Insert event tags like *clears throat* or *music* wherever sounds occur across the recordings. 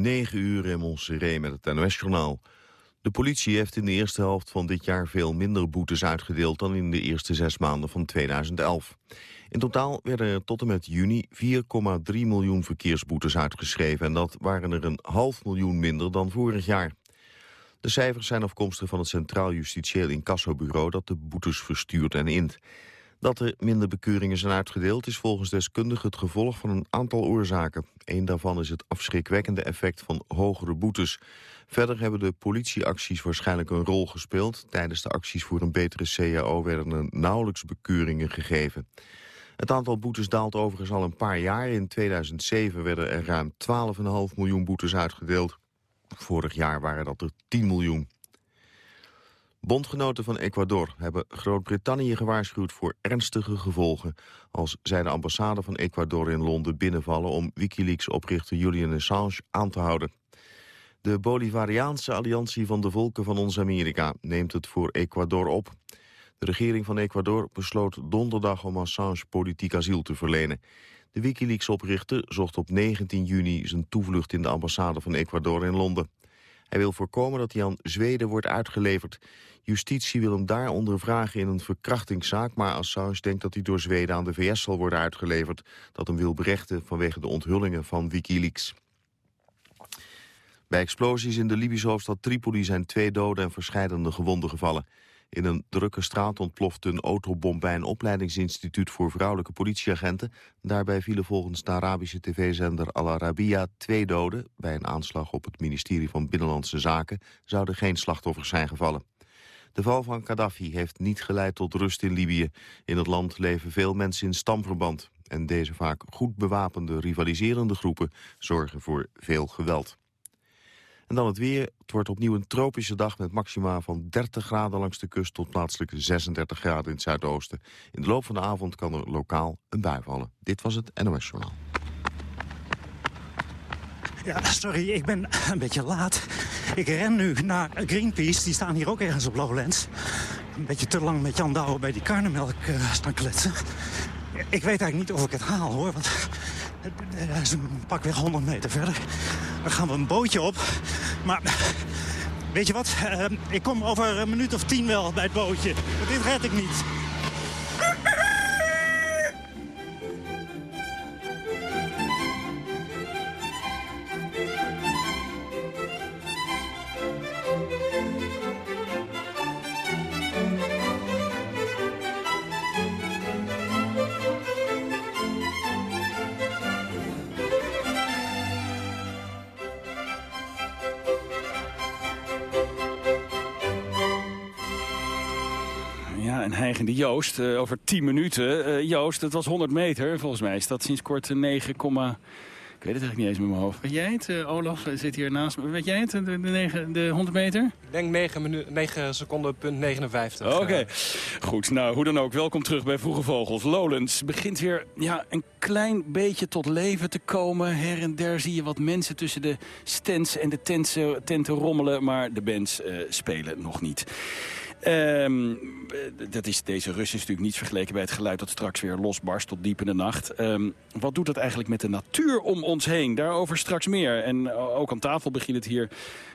9 uur in Montserrat met het NOS-journaal. De politie heeft in de eerste helft van dit jaar veel minder boetes uitgedeeld... dan in de eerste zes maanden van 2011. In totaal werden er tot en met juni 4,3 miljoen verkeersboetes uitgeschreven... en dat waren er een half miljoen minder dan vorig jaar. De cijfers zijn afkomstig van het Centraal Justitieel Incassobureau... dat de boetes verstuurt en int. Dat er minder bekeuringen zijn uitgedeeld is volgens deskundigen het gevolg van een aantal oorzaken. Een daarvan is het afschrikwekkende effect van hogere boetes. Verder hebben de politieacties waarschijnlijk een rol gespeeld. Tijdens de acties voor een betere CAO werden er nauwelijks bekeuringen gegeven. Het aantal boetes daalt overigens al een paar jaar. In 2007 werden er ruim 12,5 miljoen boetes uitgedeeld. Vorig jaar waren dat er 10 miljoen. Bondgenoten van Ecuador hebben Groot-Brittannië gewaarschuwd voor ernstige gevolgen als zij de ambassade van Ecuador in Londen binnenvallen om Wikileaks-oprichter Julian Assange aan te houden. De Bolivariaanse Alliantie van de Volken van ons Amerika neemt het voor Ecuador op. De regering van Ecuador besloot donderdag om Assange politiek asiel te verlenen. De Wikileaks-oprichter zocht op 19 juni zijn toevlucht in de ambassade van Ecuador in Londen. Hij wil voorkomen dat hij aan Zweden wordt uitgeleverd. Justitie wil hem daar ondervragen in een verkrachtingszaak... maar Assange denkt dat hij door Zweden aan de VS zal worden uitgeleverd... dat hem wil berechten vanwege de onthullingen van Wikileaks. Bij explosies in de Libische hoofdstad Tripoli zijn twee doden en verscheidene gewonden gevallen. In een drukke straat ontplofte een autobom bij een opleidingsinstituut voor vrouwelijke politieagenten. Daarbij vielen volgens de Arabische tv-zender Al Arabiya twee doden. Bij een aanslag op het ministerie van Binnenlandse Zaken zouden geen slachtoffers zijn gevallen. De val van Gaddafi heeft niet geleid tot rust in Libië. In het land leven veel mensen in stamverband. En deze vaak goed bewapende rivaliserende groepen zorgen voor veel geweld. En dan het weer. Het wordt opnieuw een tropische dag met maxima van 30 graden langs de kust tot plaatselijk 36 graden in het zuidoosten. In de loop van de avond kan er lokaal een bui vallen. Dit was het NOS Journaal. Ja, sorry, ik ben een beetje laat. Ik ren nu naar Greenpeace, die staan hier ook ergens op Lowlands. Een beetje te lang met Jan Douwe bij die karnemelk uh, staan kletsen. Ik weet eigenlijk niet of ik het haal, hoor, want dat is een pakweg 100 meter verder. Dan gaan we een bootje op. Maar weet je wat? Uh, ik kom over een minuut of tien wel bij het bootje. Dit red ik niet. Joost uh, over 10 minuten. Uh, Joost, het was 100 meter. Volgens mij is dat sinds kort 9, ik weet het eigenlijk niet eens met mijn hoofd. Weet jij het? Uh, Olaf zit hier naast me. Weet jij het, de, de, 9, de 100 meter? Ik denk 9, 9 seconden, punt 59. Oké, okay. goed. Nou, hoe dan ook. Welkom terug bij Vroege Vogels. Lowlands begint weer ja, een klein beetje tot leven te komen. Her en der zie je wat mensen tussen de stands en de tenten, tenten rommelen. Maar de bands uh, spelen nog niet. Um, dat is, deze rust is natuurlijk niet vergeleken bij het geluid dat straks weer losbarst tot diep in de nacht. Um, wat doet dat eigenlijk met de natuur om ons heen? Daarover straks meer. En ook aan tafel begint het hier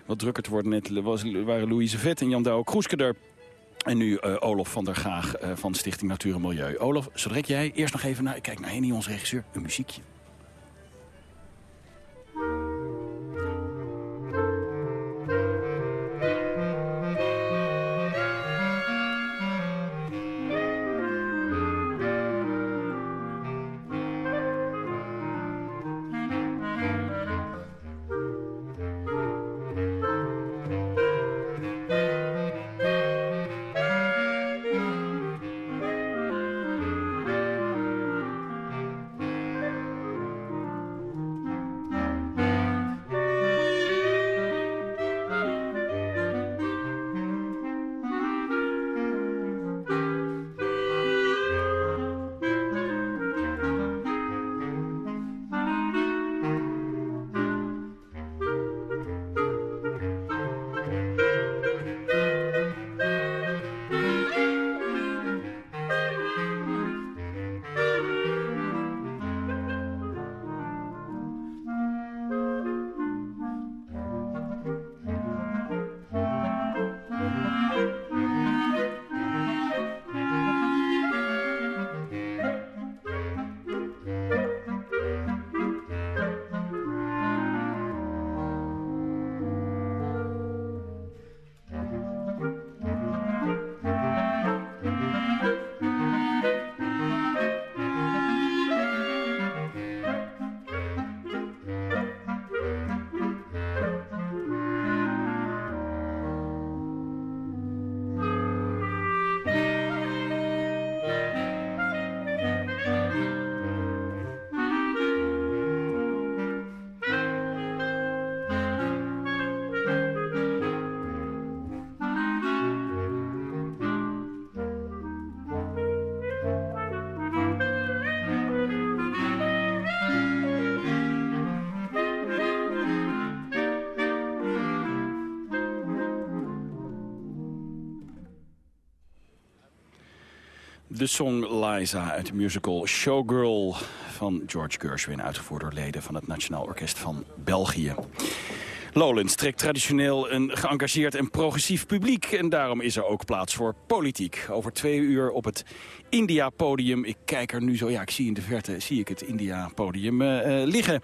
wat drukker te worden. Net was, waren Louise Vet en Jan Douwe Kroeske er. En nu uh, Olof van der Gaag uh, van Stichting Natuur en Milieu. Olof, zodra jij eerst nog even naar, kijk naar Henny, onze regisseur, een muziekje. De song Liza uit de musical Showgirl van George Gershwin... uitgevoerd door leden van het Nationaal Orkest van België. Lowlands trekt traditioneel een geëngageerd en progressief publiek. En daarom is er ook plaats voor politiek. Over twee uur op het India-podium. Ik kijk er nu zo, ja, ik zie in de verte zie ik het India-podium uh, liggen.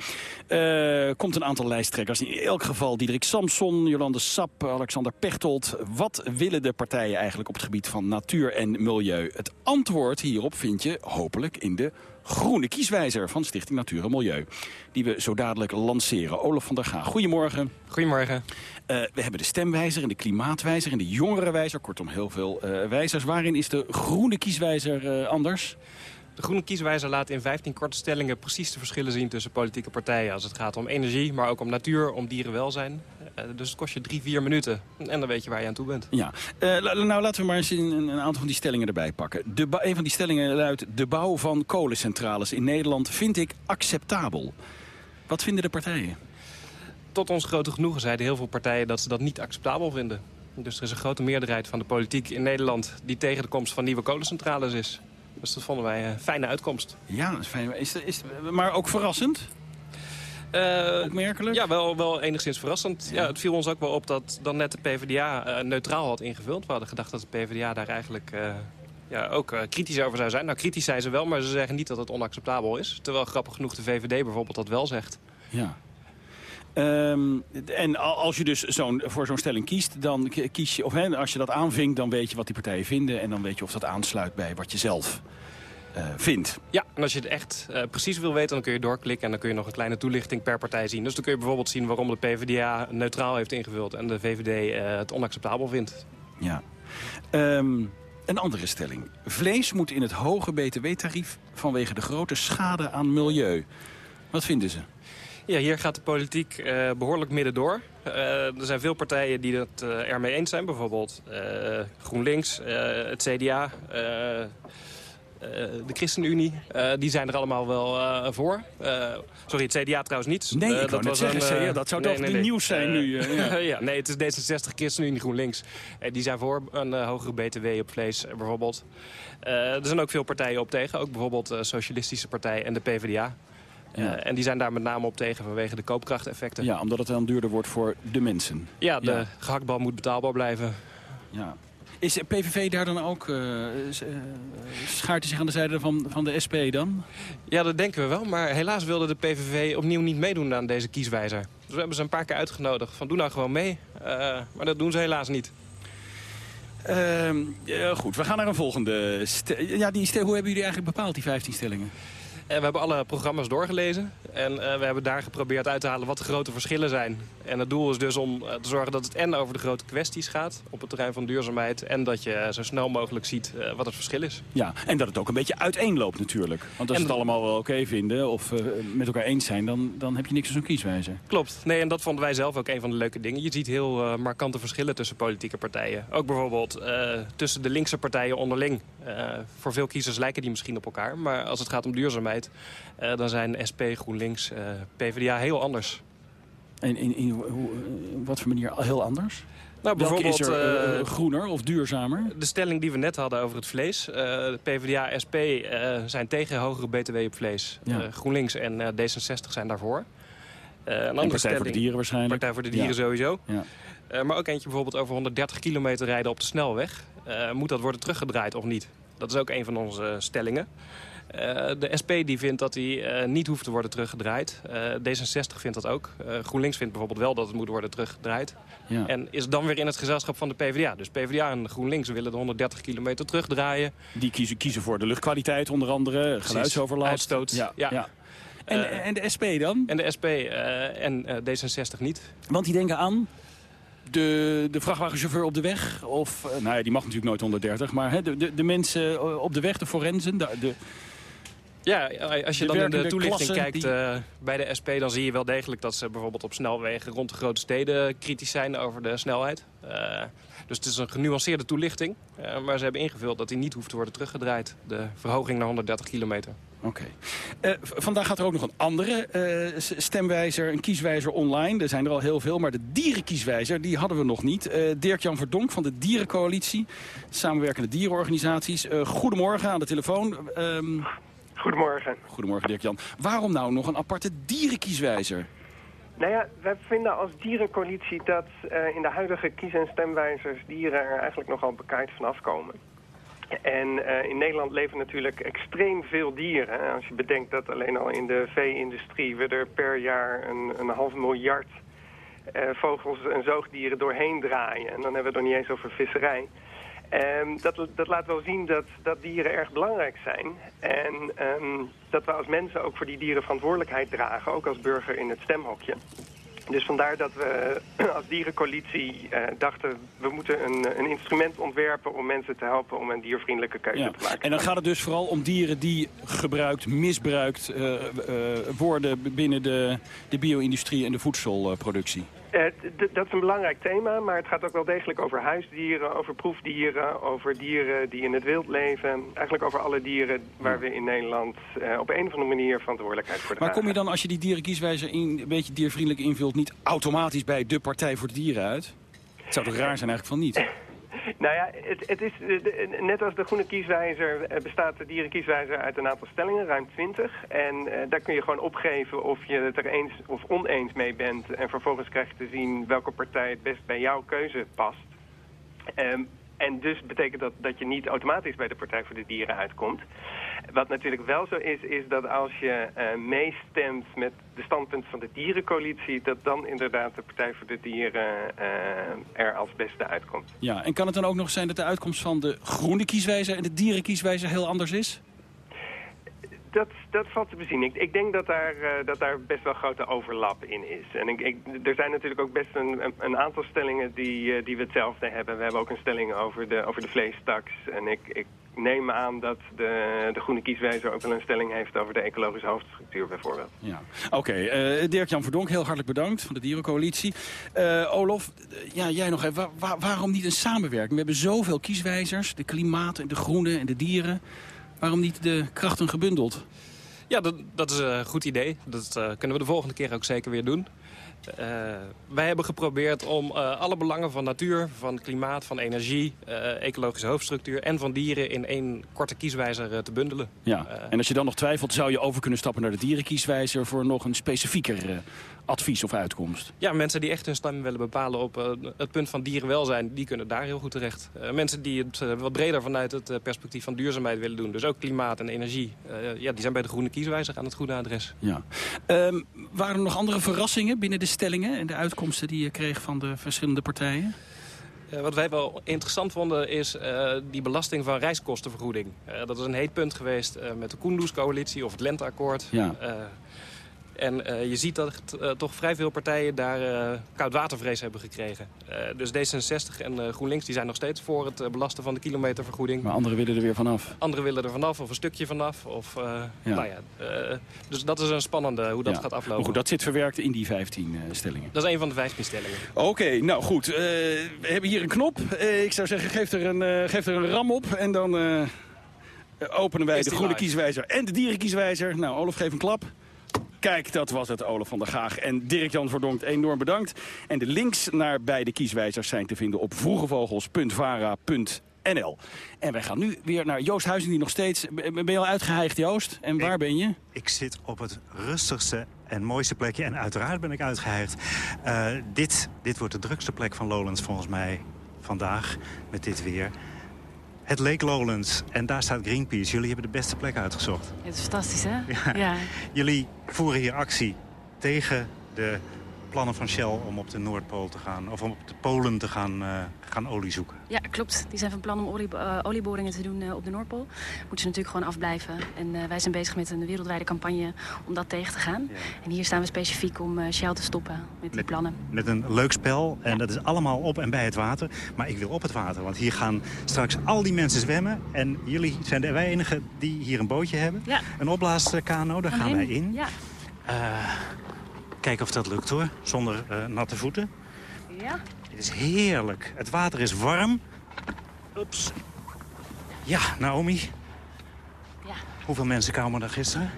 Uh, komt een aantal lijsttrekkers. In elk geval Diederik Samson, Jolande Sap, Alexander Pechtold. Wat willen de partijen eigenlijk op het gebied van natuur en milieu? Het antwoord hierop vind je hopelijk in de groene kieswijzer van Stichting Natuur en Milieu. Die we zo dadelijk lanceren. Olaf van der Gaag, goedemorgen. Goedemorgen. Uh, we hebben de stemwijzer en de klimaatwijzer en de jongerenwijzer. Kortom, heel veel uh, wijzers. Waarin is de groene kieswijzer uh, anders? De groene kieswijzer laat in 15 korte stellingen precies de verschillen zien tussen politieke partijen. Als het gaat om energie, maar ook om natuur, om dierenwelzijn. Uh, dus het kost je drie, vier minuten. En dan weet je waar je aan toe bent. Ja. Uh, nou, laten we maar eens een, een, aantal van die stellingen erbij pakken. De een van die stellingen luidt... de bouw van kolencentrales in Nederland vind ik acceptabel. Wat vinden de partijen? Tot ons grote genoegen zeiden heel veel partijen dat ze dat niet acceptabel vinden. Dus er is een grote meerderheid van de politiek in Nederland... die tegen de komst van nieuwe kolencentrales is. Dus dat vonden wij een fijne uitkomst. Ja, dat is fijn. Is, is, maar ook verrassend? Uh, Opmerkelijk? Ja, wel, wel enigszins verrassend. Ja. ja. het viel ons ook wel op dat dan net de PvdA uh, neutraal had ingevuld. We hadden gedacht dat de PvdA daar eigenlijk uh, ja, ook kritisch over zou zijn. Nou, kritisch zijn ze wel, maar ze zeggen niet dat het onacceptabel is. Terwijl grappig genoeg de VVD bijvoorbeeld dat wel zegt. Ja. Um, en als je dus zo'n voor zo'n stelling kiest, dan kies je, of hè, als je dat aanvinkt, dan weet je wat die partijen vinden. En dan weet je of dat aansluit bij wat je zelf uh, vindt. Ja, en als je het echt uh, precies wil weten, dan kun je doorklikken... en dan kun je nog een kleine toelichting per partij zien. Dus dan kun je bijvoorbeeld zien waarom de PvdA neutraal heeft ingevuld... en de VVD uh, het onacceptabel vindt. Ja. Um, een andere stelling. Vlees moet in het hoge btw-tarief vanwege de grote schade aan milieu. Wat vinden ze? Ja, hier gaat de politiek uh, behoorlijk midden door. Uh, er zijn veel partijen die het uh, ermee eens zijn. Bijvoorbeeld GroenLinks, het CDA, de ChristenUnie. die zijn er allemaal wel voor. sorry, het CDA trouwens niet. Nee, ik dat, was zeggen, een, dat zou nee, toch nee, nee, nieuws zijn nu. ja. *laughs* ja. nee, het is D66, ChristenUnie, GroenLinks. die zijn voor een hogere btw op vlees bijvoorbeeld. er zijn ook veel partijen op tegen. Ook bijvoorbeeld de Socialistische Partij en de PvdA. Ja. Uh, en die zijn daar met name op tegen vanwege de koopkrachteffecten. Ja, omdat het dan duurder wordt voor de mensen. Ja, de ja. gehaktbal moet betaalbaar blijven. Ja. Is PVV daar dan ook, uh, schaart hij zich aan de zijde van, van de SP dan? Ja, dat denken we wel. Maar helaas wilde de PVV opnieuw niet meedoen aan deze kieswijzer. Dus we hebben ze een paar keer uitgenodigd van doe nou gewoon mee. Uh, maar dat doen ze helaas niet. Uh, goed, we gaan naar een volgende. Ja, die hoe hebben jullie eigenlijk bepaald, die 15 stellingen? En we hebben alle programma's doorgelezen. En uh, we hebben daar geprobeerd uit te halen wat de grote verschillen zijn. En het doel is dus om uh, te zorgen dat het en over de grote kwesties gaat... op het terrein van duurzaamheid. En dat je zo snel mogelijk ziet uh, wat het verschil is. Ja, en dat het ook een beetje uiteenloopt natuurlijk. Want als we het allemaal wel oké okay vinden of met elkaar eens zijn... Dan, dan heb je niks aan zo'n kieswijze. Klopt. Nee, en dat vonden wij zelf ook een van de leuke dingen. Je ziet heel markante verschillen tussen politieke partijen. Ook bijvoorbeeld tussen de linkse partijen onderling. voor veel kiezers lijken die misschien op elkaar. Maar als het gaat om duurzaamheid... Uh, dan zijn SP, GroenLinks, uh, PvdA heel anders. En in, in, hoe, wat voor manier heel anders? Nou, bijvoorbeeld is er, uh, groener of duurzamer? De stelling die we net hadden over het vlees. Uh, PvdA, SP uh, zijn tegen hogere btw op vlees. Ja. GroenLinks en D66 zijn daarvoor. een andere Partij stelling, voor de Dieren waarschijnlijk. Partij voor de Dieren ja. sowieso. Ja. maar ook eentje bijvoorbeeld over 130 kilometer rijden op de snelweg. moet dat worden teruggedraaid of niet? Dat is ook een van onze stellingen. Uh, de SP die vindt dat hij uh, niet hoeft te worden teruggedraaid. Uh, D66 vindt dat ook. GroenLinks vindt bijvoorbeeld wel dat het moet worden teruggedraaid. Ja. En is dan weer in het gezelschap van de PvdA. Dus PvdA en GroenLinks willen de 130 kilometer terugdraaien. Die kiezen, kiezen voor de luchtkwaliteit onder andere, geluidsoverlast. Uitstoot, ja. ja. ja. En, en, de SP dan? En de SP en D66 niet. Want die denken aan? de, de vrachtwagenchauffeur op de weg? Of, nou ja, die mag natuurlijk nooit 130. Maar hè, de, de, de mensen op de weg, de forensen, de, de, ja, als je dan in de toelichting kijkt uh, bij de SP... dan zie je wel degelijk dat ze bijvoorbeeld op snelwegen... rond de grote steden kritisch zijn over de snelheid. Uh, dus het is een genuanceerde toelichting. Uh, maar ze hebben ingevuld dat die niet hoeft te worden teruggedraaid. De verhoging naar 130 kilometer. Oké. Eh, vandaag gaat er ook nog een andere stemwijzer, een kieswijzer online. Er zijn er al heel veel, maar de dierenkieswijzer, die hadden we nog niet. Dirk-Jan Verdonk van de Dierencoalitie, samenwerkende dierenorganisaties. goedemorgen aan de telefoon. Um, goedemorgen. Goedemorgen Dirk-Jan. Waarom nou nog een aparte dierenkieswijzer? Nou ja, wij vinden als dierencoalitie dat in de huidige kies- en stemwijzers dieren er eigenlijk nogal bekaaid vanaf komen. En uh, in Nederland leven natuurlijk extreem veel dieren. Als je bedenkt dat alleen al in de vee-industrie... we er per jaar een, een half miljard uh, vogels en zoogdieren doorheen draaien. En dan hebben we het nog niet eens over visserij. Um, dat, dat laat wel zien dat, dat dieren erg belangrijk zijn. En um, dat we als mensen ook voor die dieren verantwoordelijkheid dragen. Ook als burger in het stemhokje. Dus vandaar dat we *clears throat* als dierencoalitie uh, dachten... we moeten een, een, instrument ontwerpen om mensen te helpen... om een diervriendelijke keuze te maken. En dan gaat het dus vooral om dieren die gebruikt, misbruikt uh, uh, worden... binnen de, de bio-industrie en de voedselproductie. Uh, dat is een belangrijk thema, maar het gaat ook wel degelijk over huisdieren, over proefdieren, over dieren die in het wild leven. Eigenlijk over alle dieren waar we in Nederland uh, op een of andere manier verantwoordelijkheid voor dragen. Maar kom je dan, als je die dierenkieswijzer in, een beetje diervriendelijk invult, niet automatisch bij de Partij voor de Dieren uit? Het zou toch raar zijn eigenlijk van niet? *laughs* Nou ja, het, het is, net als de groene kieswijzer eh, bestaat de dierenkieswijzer uit een aantal stellingen, ruim 20. En uh, daar kun je gewoon opgeven of je het er eens of oneens mee bent. En vervolgens krijg je te zien welke partij het best bij jouw keuze past. Um, en dus betekent dat dat je niet automatisch bij de Partij voor de Dieren uitkomt. Wat natuurlijk wel zo is, is dat als je uh, meestemt met de standpunt van de dierencoalitie... dat dan inderdaad de Partij voor de Dieren uh, er als beste uitkomt. Ja, en kan het dan ook nog zijn dat de uitkomst van de groene kieswijzer... en de dierenkieswijzer heel anders is? Dat, dat valt te bezien. Ik, ik denk dat daar, uh, dat daar best wel grote overlap in is. En ik, er zijn natuurlijk ook best een, een aantal stellingen die, uh, die we hetzelfde hebben. We hebben ook een stelling over de, over de vleestaks. En ik, ik neem aan dat de, de groene kieswijzer ook wel een stelling heeft over de ecologische hoofdstructuur bijvoorbeeld. Ja. Oké, uh, Dirk-Jan Verdonk, heel hartelijk bedankt van de Dierencoalitie. Olof, ja, jij nog even, waar, waarom niet een samenwerking? We hebben zoveel kieswijzers, de klimaat en de groene en de dieren. Waarom niet de krachten gebundeld? Ja, dat, dat is een goed idee. Dat uh, kunnen we de volgende keer ook zeker weer doen. Uh, wij hebben geprobeerd om uh, alle belangen van natuur, van klimaat, van energie, ecologische hoofdstructuur en van dieren in één korte kieswijzer te bundelen. Ja. en als je dan nog twijfelt, zou je over kunnen stappen naar de dierenkieswijzer voor nog een specifieker advies of uitkomst? Ja, mensen die echt hun stem willen bepalen op het punt van dierenwelzijn, die kunnen daar heel goed terecht. mensen die het wat breder vanuit het perspectief van duurzaamheid willen doen, dus ook klimaat en energie, ja, die zijn bij de groene kieswijzer aan het goede adres. Ja. Um, waren er nog andere verrassingen binnen de stellingen en de uitkomsten die je kreeg van de verschillende partijen? Wat wij wel interessant vonden is uh, die belasting van reiskostenvergoeding. Uh, dat is een heet punt geweest met de Koendoes-coalitie of het Lenteakkoord. Ja. En uh, je ziet dat uh, toch vrij veel partijen daar uh, koudwatervrees hebben gekregen. dus D66 en GroenLinks die zijn nog steeds voor het belasten van de kilometervergoeding. Maar anderen willen er weer vanaf? Anderen willen er vanaf of een stukje vanaf. Of, ja. Nou ja, dus dat is een spannende hoe dat ja. gaat aflopen. Maar goed, dat zit verwerkt in die 15 stellingen? Dat is een van de 15 stellingen. Oké, okay, nou goed. we hebben hier een knop. ik zou zeggen, geef er een, geef er een ram op en dan... openen wij de groene live? kieswijzer en de dierenkieswijzer. Nou, Olaf, geef een klap. Kijk, dat was het, Olaf van der Gaag. En Dirk-Jan Verdonkt, enorm bedankt. En de links naar beide kieswijzers zijn te vinden op vroegevogels.vara.nl. En wij gaan nu weer naar Joost Huizen, die nog steeds... Ben je al uitgeheigd, Joost? En waar ik, ben je? Ik zit op het rustigste en mooiste plekje. En uiteraard ben ik uitgeheigd. Uh, dit, dit wordt de drukste plek van Lowlands volgens mij vandaag met dit weer. Het Lake Lowlands. En daar staat Greenpeace. Jullie hebben de beste plek uitgezocht. Het is fantastisch, hè? Ja. ja. Jullie voeren hier actie tegen de plannen van Shell om op de Noordpool te gaan... of om op de Polen te gaan, uh, gaan olie zoeken. Ja, klopt. Die zijn van plan om olie, uh, olieboringen te doen uh, op de Noordpool. Moeten ze natuurlijk gewoon afblijven. En wij zijn bezig met een wereldwijde campagne om dat tegen te gaan. Ja. En hier staan we specifiek om Shell te stoppen met die plannen. Met een leuk spel. En ja. dat is allemaal op en bij het water. Maar ik wil op het water, want hier gaan straks al die mensen zwemmen. En jullie zijn de enigen die hier een bootje hebben. Ja. Een opblaaskano, daar gaan, gaan wij in. Ja. Kijken of dat lukt hoor, zonder uh, natte voeten. Ja. Het is heerlijk. Het water is warm. Oeps. Ja, Naomi. Ja. Hoeveel mensen kwamen er gisteren?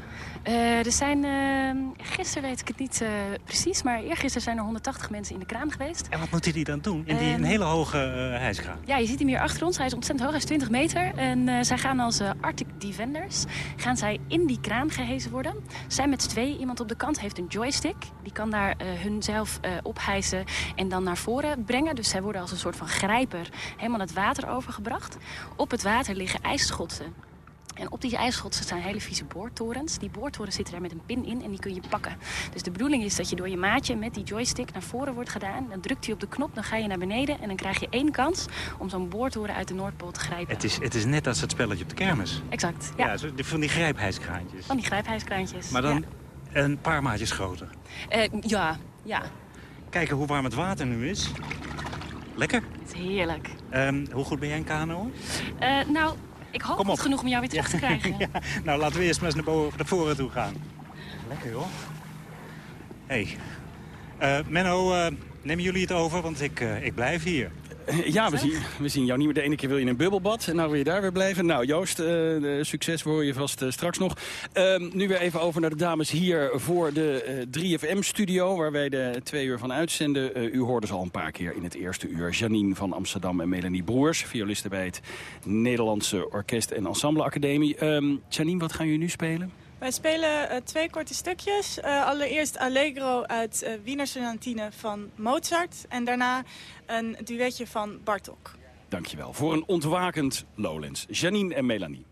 Uh, er zijn, uh, gisteren weet ik het niet uh, precies, maar eergisteren zijn er 180 mensen in de kraan geweest. En wat moeten die dan doen in die een ehm, hele hoge hijskraan? Ja, je ziet hem hier achter ons. Hij is ontzettend hoog, hij is 20 meter. En zij gaan als Arctic Defenders, gaan zij in die kraan gehezen worden. Zijn met z'n twee, iemand op de kant heeft een joystick. Die kan daar hunzelf ophijzen en dan naar voren brengen. Dus zij worden als een soort van grijper helemaal het water overgebracht. Op het water liggen ijsschotsen en op die ijsschotsen zijn hele vieze boortorens. Die boortorens zitten daar met een pin in en die kun je pakken. Dus de bedoeling is dat je door je maatje met die joystick naar voren wordt gedaan. Dan drukt hij op de knop, dan ga je naar beneden. En dan krijg je één kans om zo'n boortoren uit de Noordpool te grijpen. Het is, het is net als het spelletje op de kermis. Exact, ja. ja van die grijphijskraantjes. Van die grijphijskraantjes, Maar dan een paar maatjes groter. Uh, ja, ja. Kijken hoe warm het water nu is. Lekker? Het is heerlijk. Um, hoe goed ben jij in kano? Uh, nou, ik hoop Kom genoeg om jou weer terug te krijgen. *laughs* ja, nou, laten we eerst maar eens naar, boven, naar voren toe gaan. Lekker, joh. Hé. Hey. Uh, Menno, uh, nemen jullie het over? Want ik, uh, ik blijf hier. Ja, we zien, we zien jou niet meer. De ene keer wil je in een bubbelbad en nou wil je daar weer blijven. Nou, Joost, uh, succes hoor je vast uh, straks nog. Uh, nu weer even over naar de dames hier voor de 3FM-studio... waar wij de twee uur van uitzenden. u hoorde ze al een paar keer in het eerste uur. Janine van Amsterdam en Melanie Broers, violisten bij het Nederlandse Orkest- en Ensemble Academie. Ehm, Janine, wat gaan jullie nu spelen? Wij spelen uh, twee korte stukjes. Uh, allereerst Allegro uit uh, Wiener Sonatine van Mozart. En daarna een duetje van Bartok. Dankjewel. Voor een ontwakend Lowlands. Janine en Melanie.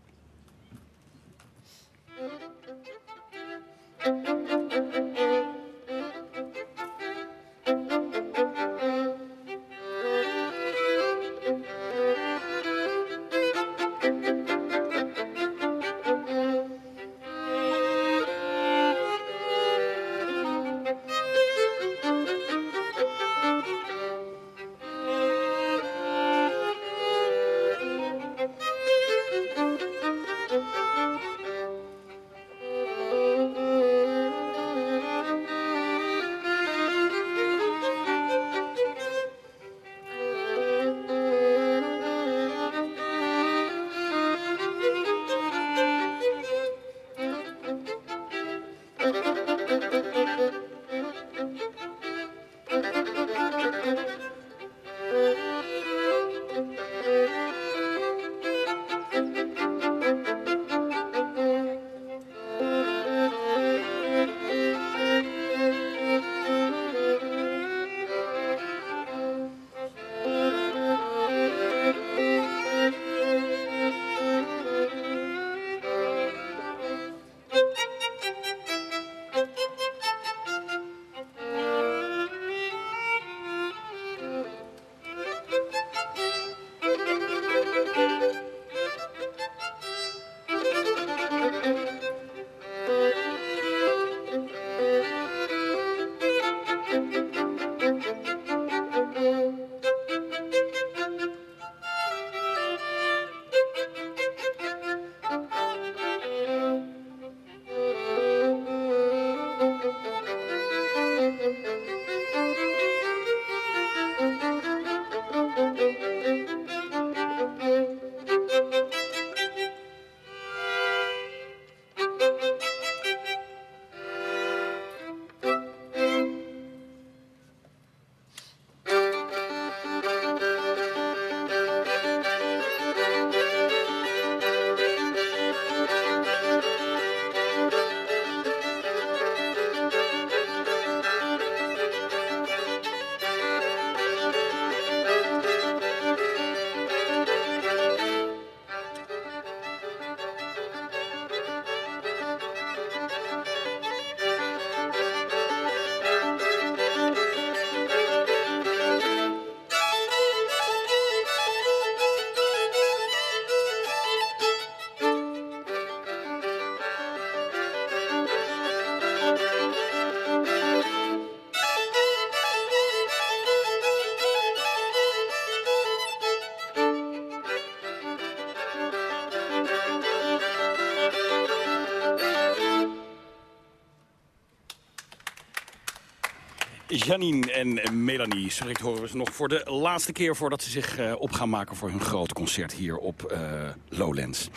Janine en Melanie. Sorry, horen we ze nog voor de laatste keer... voordat ze zich uh, op gaan maken voor hun grote concert hier op uh, Lowlands.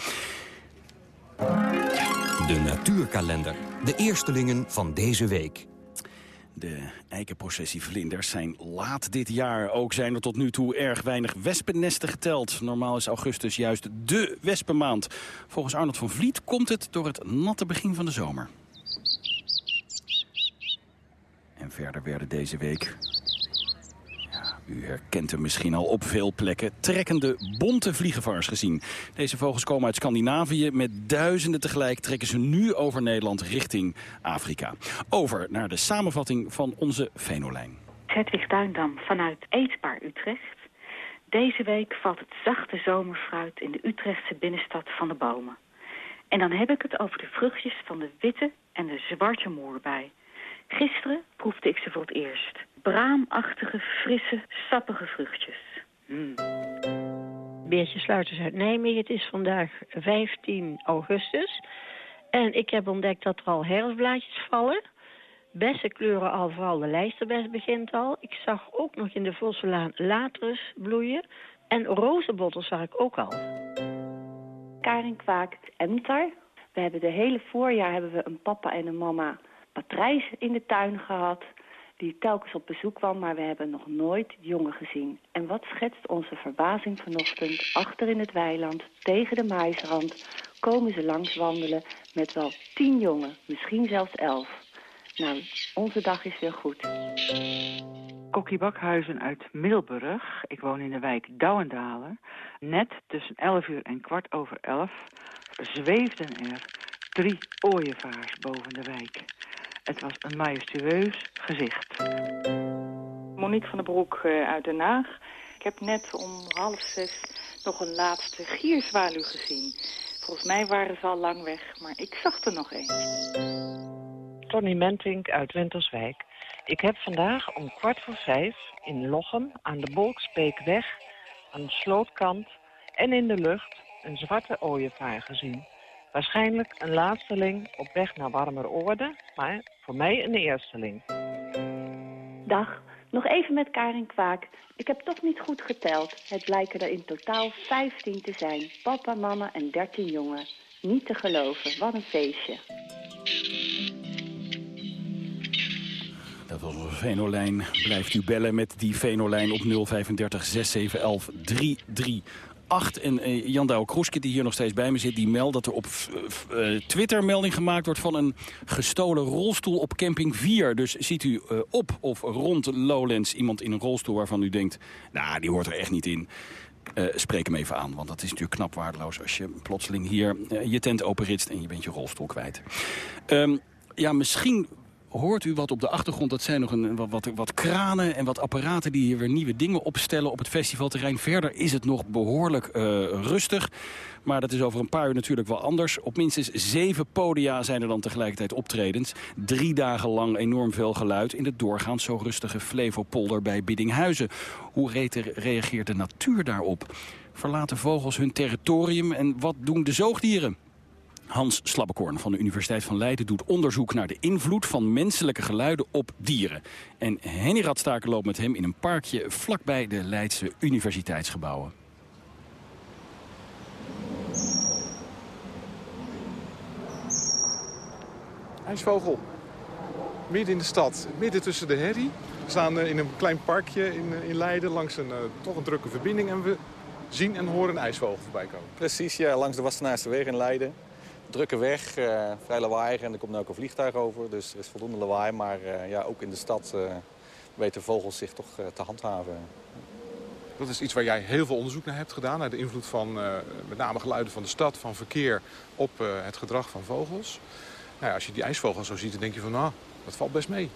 De natuurkalender. De eerstelingen van deze week. De eikenprocessievlinders zijn laat dit jaar. Ook zijn er tot nu toe erg weinig wespennesten geteld. Normaal is augustus juist de wespenmaand. Volgens Arnold van Vliet komt het door het natte begin van de zomer. En verder werden deze week u herkent hem misschien al op veel plekken. Trekkende, bonte vliegenvars gezien. Deze vogels komen uit Scandinavië. Met duizenden tegelijk trekken ze nu over Nederland richting Afrika. Over naar de samenvatting van onze Venolijn. Hedwig Duindam vanuit Eetbaar Utrecht. Deze week valt het zachte zomerfruit in de Utrechtse binnenstad van de bomen. En dan heb ik het over de vruchtjes van de witte en de zwarte moerbij. Gisteren proefde ik ze voor het eerst. Braamachtige, frisse, sappige vruchtjes. Mm. Beertje Sluiters uit Nijmegen. Het is vandaag 15 augustus. En ik heb ontdekt dat er al herfstblaadjes vallen. Beste kleuren al, vooral de lijsterbest begint al. Ik zag ook nog in de Vosselaan latrus bloeien. En rozenbottels zag ik ook al. Karin kwaakt emtar. We hebben de hele voorjaar hebben we een papa en een mama patrijs in de tuin gehad die telkens op bezoek kwam, maar we hebben nog nooit jongen gezien. En wat schetst onze verbazing vanochtend achter in het weiland, tegen de maisrand, komen ze langs wandelen met wel tien jongen, misschien zelfs elf. Nou, onze dag is weer goed. Kokkie Bakhuizen uit Middelburg. Ik woon in de wijk Douwendalen. Net tussen 11 uur en kwart over 11 zweefden er drie ooievaars boven de wijk. Het was een majestueus gezicht. Monique van den Broek eh, uit Den Haag. Ik heb net om half zes nog een laatste gierzwaluw gezien. Volgens mij waren ze al lang weg, maar ik zag er nog één. Tony Mentink uit Winterswijk. Ik heb vandaag om kwart voor vijf in Lochem aan de Bolksbeekweg... aan de slootkant en in de lucht een zwarte ooievaar gezien. Waarschijnlijk een laatsteling op weg naar warmer oorden, maar voor mij een eersteling. Dag, nog even met Karin Kwaak. Ik heb toch niet goed geteld. Het blijken er in totaal 15 te zijn. Papa, mama en 13 jongen. Niet te geloven, wat een feestje. Dat was onze Venolijn. Blijft u bellen met die Venolijn op 035 6711 33 8. En uh, Jan Kroeske, die hier nog steeds bij me zit... die meldt dat er op uh, Twitter melding gemaakt wordt... van een gestolen rolstoel op camping 4. Dus ziet u uh, op of rond Lowlands iemand in een rolstoel waarvan u denkt... nou, die hoort er echt niet in. Uh, spreek hem even aan, want dat is natuurlijk knap waardeloos... als je plotseling hier je tent openritst en je bent je rolstoel kwijt. Um, ja, misschien hoort u wat op de achtergrond. Dat zijn nog een, wat, wat, kranen en wat apparaten die hier weer nieuwe dingen opstellen op het festivalterrein. Verder is het nog behoorlijk uh, rustig. Maar dat is over een paar uur natuurlijk wel anders. Op minstens zeven podia zijn er dan tegelijkertijd optredens. Drie dagen lang enorm veel geluid in de doorgaans zo rustige Flevopolder bij Biddinghuizen. Hoe reageert de natuur daarop? Verlaten vogels hun territorium en wat doen de zoogdieren? Hans Slabbekorn van de Universiteit van Leiden doet onderzoek naar de invloed van menselijke geluiden op dieren. En Henny Radstaker loopt met hem in een parkje vlakbij de Leidse universiteitsgebouwen. IJsvogel. Midden in de stad, midden tussen de herrie. We staan in een klein parkje in, in Leiden langs een toch een drukke verbinding. En we zien en horen een ijsvogel voorbij komen. Precies, ja, langs de Wassenaarse weg in Leiden drukke weg, uh, vrij lawaaiig en er komt nu ook een vliegtuig over. Dus er is voldoende lawaai, maar uh, ja, ook in de stad uh, weten vogels zich toch te handhaven. Dat is iets waar jij heel veel onderzoek naar hebt gedaan. Naar de invloed van met name geluiden van de stad, van verkeer op het gedrag van vogels. Nou ja, als je die ijsvogel zo ziet, dan denk je van nou, dat valt best mee.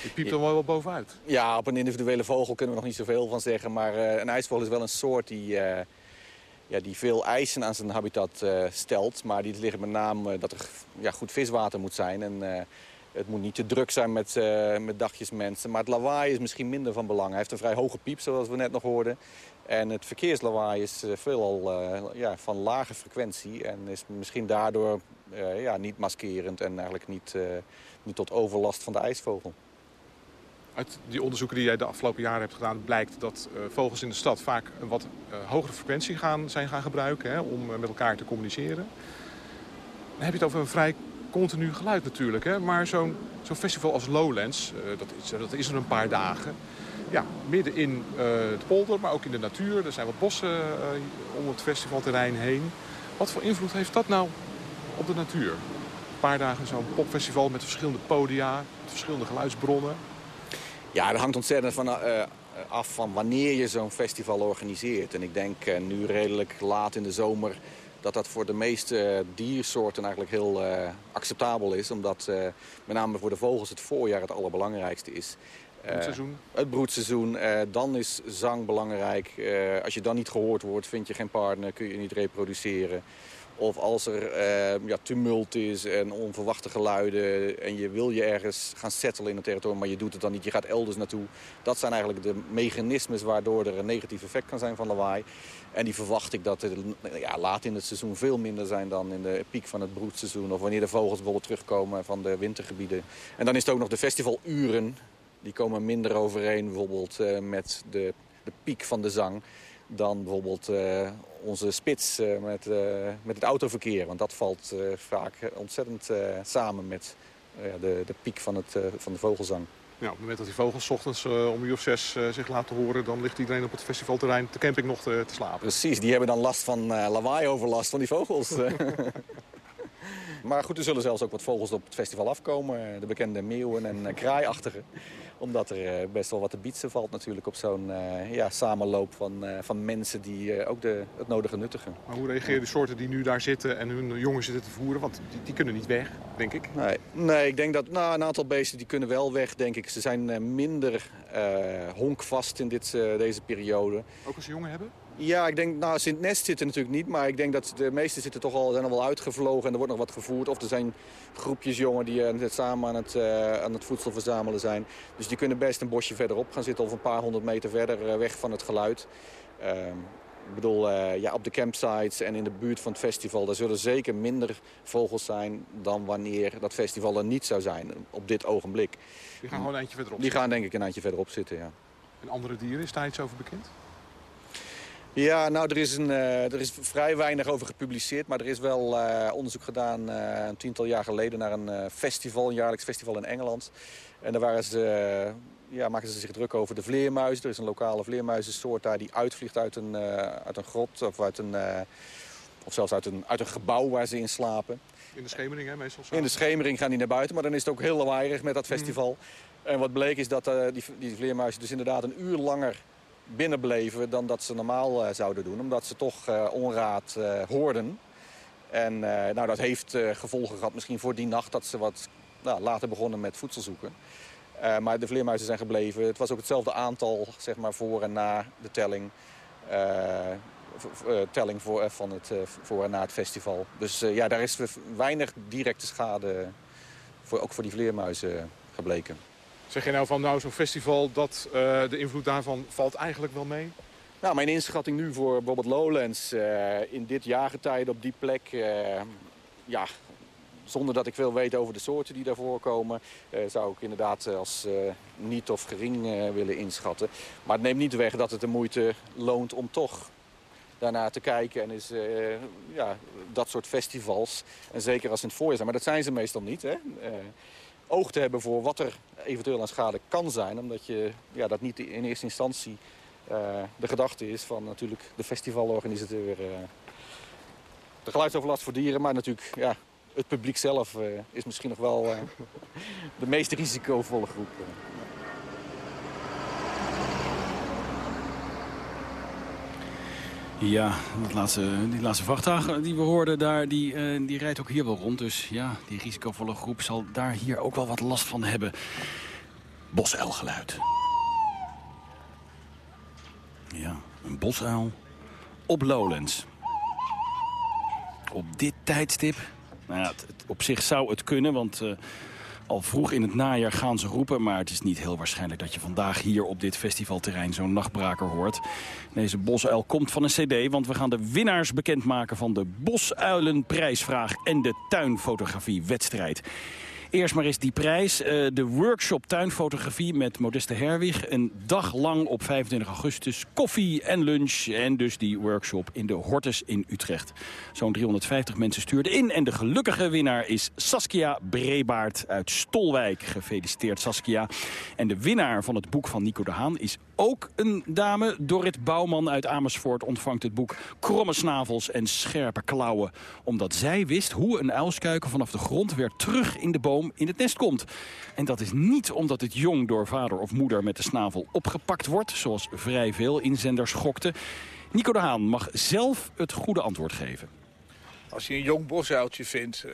Het piept er wel wel bovenuit. Ja, op een individuele vogel kunnen we nog niet zoveel van zeggen. Maar een ijsvogel is wel een soort die ja, die veel eisen aan zijn habitat uh, stelt. Maar die liggen met name uh, dat er ja, goed viswater moet zijn. En uh, het moet niet te druk zijn met, met dagjes mensen. Maar het lawaai is misschien minder van belang. Hij heeft een vrij hoge piep, zoals we net nog hoorden. En het verkeerslawaai is veelal ja, van lage frequentie. En is misschien daardoor ja, niet maskerend en eigenlijk niet, niet tot overlast van de ijsvogel. Uit die onderzoeken die jij de afgelopen jaren hebt gedaan... blijkt dat uh, vogels in de stad vaak een wat uh, hogere frequentie gaan, zijn gaan gebruiken... Hè, om uh, met elkaar te communiceren. heb je het over een vrij continu geluid natuurlijk. Hè? Maar zo'n festival als Lowlands, dat, is, dat is er een paar dagen. Ja, midden in het polder, maar ook in de natuur. Er zijn wat bossen om het festivalterrein heen. Wat voor invloed heeft dat nou op de natuur? Een paar dagen zo'n popfestival met verschillende podia, met verschillende geluidsbronnen. Ja, dat hangt ontzettend van, af van wanneer je zo'n festival organiseert. En ik denk nu redelijk laat in de zomer dat dat voor de meeste diersoorten eigenlijk heel uh, acceptabel is. Omdat met name voor de vogels het voorjaar het allerbelangrijkste is. Broedseizoen? Het broedseizoen. dan is zang belangrijk. als je dan niet gehoord wordt, vind je geen partner, kun je niet reproduceren. Of als er uh, ja, tumult is en onverwachte geluiden... en je wil je ergens gaan settelen in het territorium... maar je doet het dan niet, je gaat elders naartoe. Dat zijn eigenlijk de mechanismes waardoor er een negatief effect kan zijn van lawaai. En die verwacht ik dat er ja, laat in het seizoen veel minder zijn... dan in de piek van het broedseizoen... of wanneer de vogels bijvoorbeeld terugkomen van de wintergebieden. En dan is het ook nog de festivaluren. Die komen minder overeen bijvoorbeeld uh, met de, de piek van de zang dan bijvoorbeeld uh, onze spits uh, met, uh, met het autoverkeer. Want dat valt vaak ontzettend samen met de, de piek van, het, van de vogelzang. Ja, op het moment dat die vogels ochtends om uur of zes zich laten horen... dan ligt iedereen op het festivalterrein de camping nog te, te slapen. Precies, die hebben dan last van lawaai-overlast van die vogels. *laughs* maar goed, er zullen zelfs ook wat vogels op het festival afkomen. De bekende meeuwen en kraaiachtigen omdat er eh, best wel wat te bieden valt natuurlijk op zo'n uh, ja, samenloop van, uh, van mensen die ook de, het nodige nuttigen. Maar hoe reageren de soorten die nu daar zitten en hun jongen zitten te voeren? Want die, die kunnen niet weg, denk ik. Nee, nee ik denk dat nou, een aantal beesten die kunnen wel weg, denk ik. Ze zijn minder honkvast in dit, deze periode. Ook als ze jongen hebben? Ja, ik denk, nou, Sint Nest zitten natuurlijk niet, maar ik denk dat de meeste zitten toch al, zijn al wel uitgevlogen en er wordt nog wat gevoerd. Of er zijn groepjes jongen die uh, samen aan het, uh, aan het voedsel verzamelen zijn. Dus die kunnen best een bosje verderop gaan zitten of een paar honderd meter verder uh, weg van het geluid. Ehm, ik bedoel, ja, op de campsites en in de buurt van het festival... daar zullen zeker minder vogels zijn dan wanneer dat festival er niet zou zijn op dit ogenblik. Die gaan gewoon een eindje verderop Die gaan denk ik een eindje verderop zitten, ja. En andere dieren, is daar iets over bekend? Ja, nou, er is, een, uh, er is vrij weinig over gepubliceerd. Maar er is wel uh, onderzoek gedaan uh, een tiental jaar geleden naar een festival, een jaarlijks festival in Engeland. En daar waren ze, ja, maken ze zich druk over de vleermuizen. Er is een lokale vleermuizensoort daar die uitvliegt uit een, uit een grot of, uit een, of zelfs uit een, uit een gebouw waar ze in slapen. In de schemering, hè, meestal? In de schemering gaan die naar buiten, maar dan is het ook heel lawaaierig met dat festival. Mm. En wat bleek is dat die, die vleermuizen dus inderdaad een uur langer binnenbleven dan dat ze normaal uh, zouden doen. Omdat ze toch uh, onraad uh, hoorden. En nou, dat heeft gevolgen gehad misschien voor die nacht dat ze wat nou, later begonnen met voedsel zoeken. maar de vleermuizen zijn gebleven. Het was ook hetzelfde aantal zeg maar, voor en na de telling. telling voor, van het, voor en na het festival. Dus ja, daar is weinig directe schade, voor, ook voor die vleermuizen, gebleken. Zeg je nou van nou zo'n festival, dat, uh, de invloed daarvan valt eigenlijk wel mee? Nou, mijn inschatting nu voor bijvoorbeeld Lowlands uh, in dit jaargetijde op die plek... Uh, ja, zonder dat ik veel weet over de soorten die daarvoor komen... zou ik inderdaad als niet of gering willen inschatten. Maar het neemt niet weg dat het de moeite loont om toch daarnaar te kijken. En is ja, dat soort festivals, en zeker als in het voorjaar zijn... maar dat zijn ze meestal niet, hè oog te hebben voor wat er eventueel aan schade kan zijn. Omdat je ja, dat niet in eerste instantie uh, de gedachte is van natuurlijk de festivalorganisateur. Uh, de geluidsoverlast voor dieren, maar natuurlijk ja, het publiek zelf uh, is misschien nog wel de meest risicovolle groep. Ja, laatste, die laatste vrachtwagen die we hoorden daar, die, uh, die rijdt ook hier wel rond. Dus ja, die risicovolle groep zal daar hier ook wel wat last van hebben. Bosuilgeluid. Ja, een bosuil op Lowlands. Op dit tijdstip. Nou ja, op zich zou het kunnen, want... Uh, al vroeg in het najaar gaan ze roepen, maar het is niet heel waarschijnlijk dat je vandaag hier op dit festivalterrein zo'n nachtbraker hoort. Deze bosuil komt van een cd, want we gaan de winnaars bekendmaken van de Bosuilenprijsvraag en de tuinfotografiewedstrijd. Eerst maar eens die prijs. Uh, de workshop tuinfotografie met Modeste Herwig. Een dag lang op 25 augustus. Koffie en lunch. En dus die workshop in de Hortus in Utrecht. Zo'n 350 mensen stuurden in. En de gelukkige winnaar is Saskia Brebaert uit Stolwijk. Gefeliciteerd Saskia. En de winnaar van het boek van Nico de Haan is ook een dame. Dorrit Bouwman uit Amersfoort ontvangt het boek Kromme snavels en scherpe klauwen. Omdat zij wist hoe een uilskuiken vanaf de grond weer terug in de boom in het nest komt. En dat is niet omdat het jong door vader of moeder met de snavel opgepakt wordt... zoals vrij veel inzenders gokten. Nico de Haan mag zelf het goede antwoord geven. Als je een jong bosuiltje vindt, uh,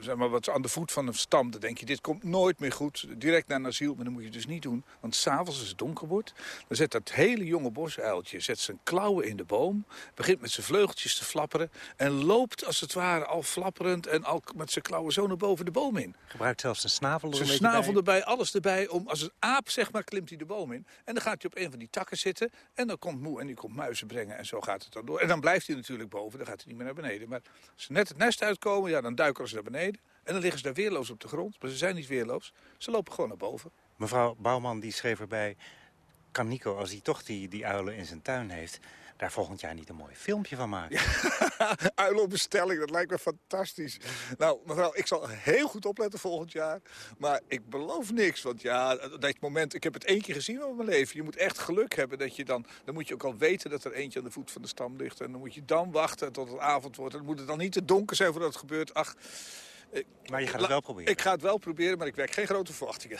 zeg maar wat aan de voet van een stam... dan denk je, dit komt nooit meer goed. Direct naar een asiel, maar dat moet je dus niet doen. Want s'avonds als het donker wordt, dan zet dat hele jonge bosuiltje... zet zijn klauwen in de boom, begint met zijn vleugeltjes te flapperen... en loopt als het ware al flapperend en al met zijn klauwen zo naar boven de boom in. Gebruikt zelfs zijn snavel Zijn snavel erbij, alles erbij. Om, als een aap, zeg maar, klimt hij de boom in. En dan gaat hij op een van die takken zitten... en dan komt moe en die komt muizen brengen en zo gaat het dan door. En dan blijft hij natuurlijk boven, dan gaat hij niet meer naar beneden. Maar ze net het nest uitkomen, ja, dan duiken ze naar beneden. En dan liggen ze daar weerloos op de grond. Maar ze zijn niet weerloos. Ze lopen gewoon naar boven. Mevrouw Bouwman die schreef erbij... kan Nico, als hij toch die, die uilen in zijn tuin heeft... daar volgend jaar niet een mooi filmpje van maken? Ja, *laughs* uilen op bestelling, dat lijkt me fantastisch. Nou, mevrouw, ik zal heel goed opletten volgend jaar. Maar ik beloof niks, want ja, dat moment... Ik heb het één keer gezien in mijn leven. Je moet echt geluk hebben dat je dan... Dan moet je ook al weten dat er eentje aan de voet van de stam ligt. En dan moet je dan wachten tot het avond wordt. En dan moet het dan niet te donker zijn voordat het gebeurt. Ach... Maar je gaat het wel proberen? Ik ga het wel proberen, maar ik werk geen grote verwachtingen.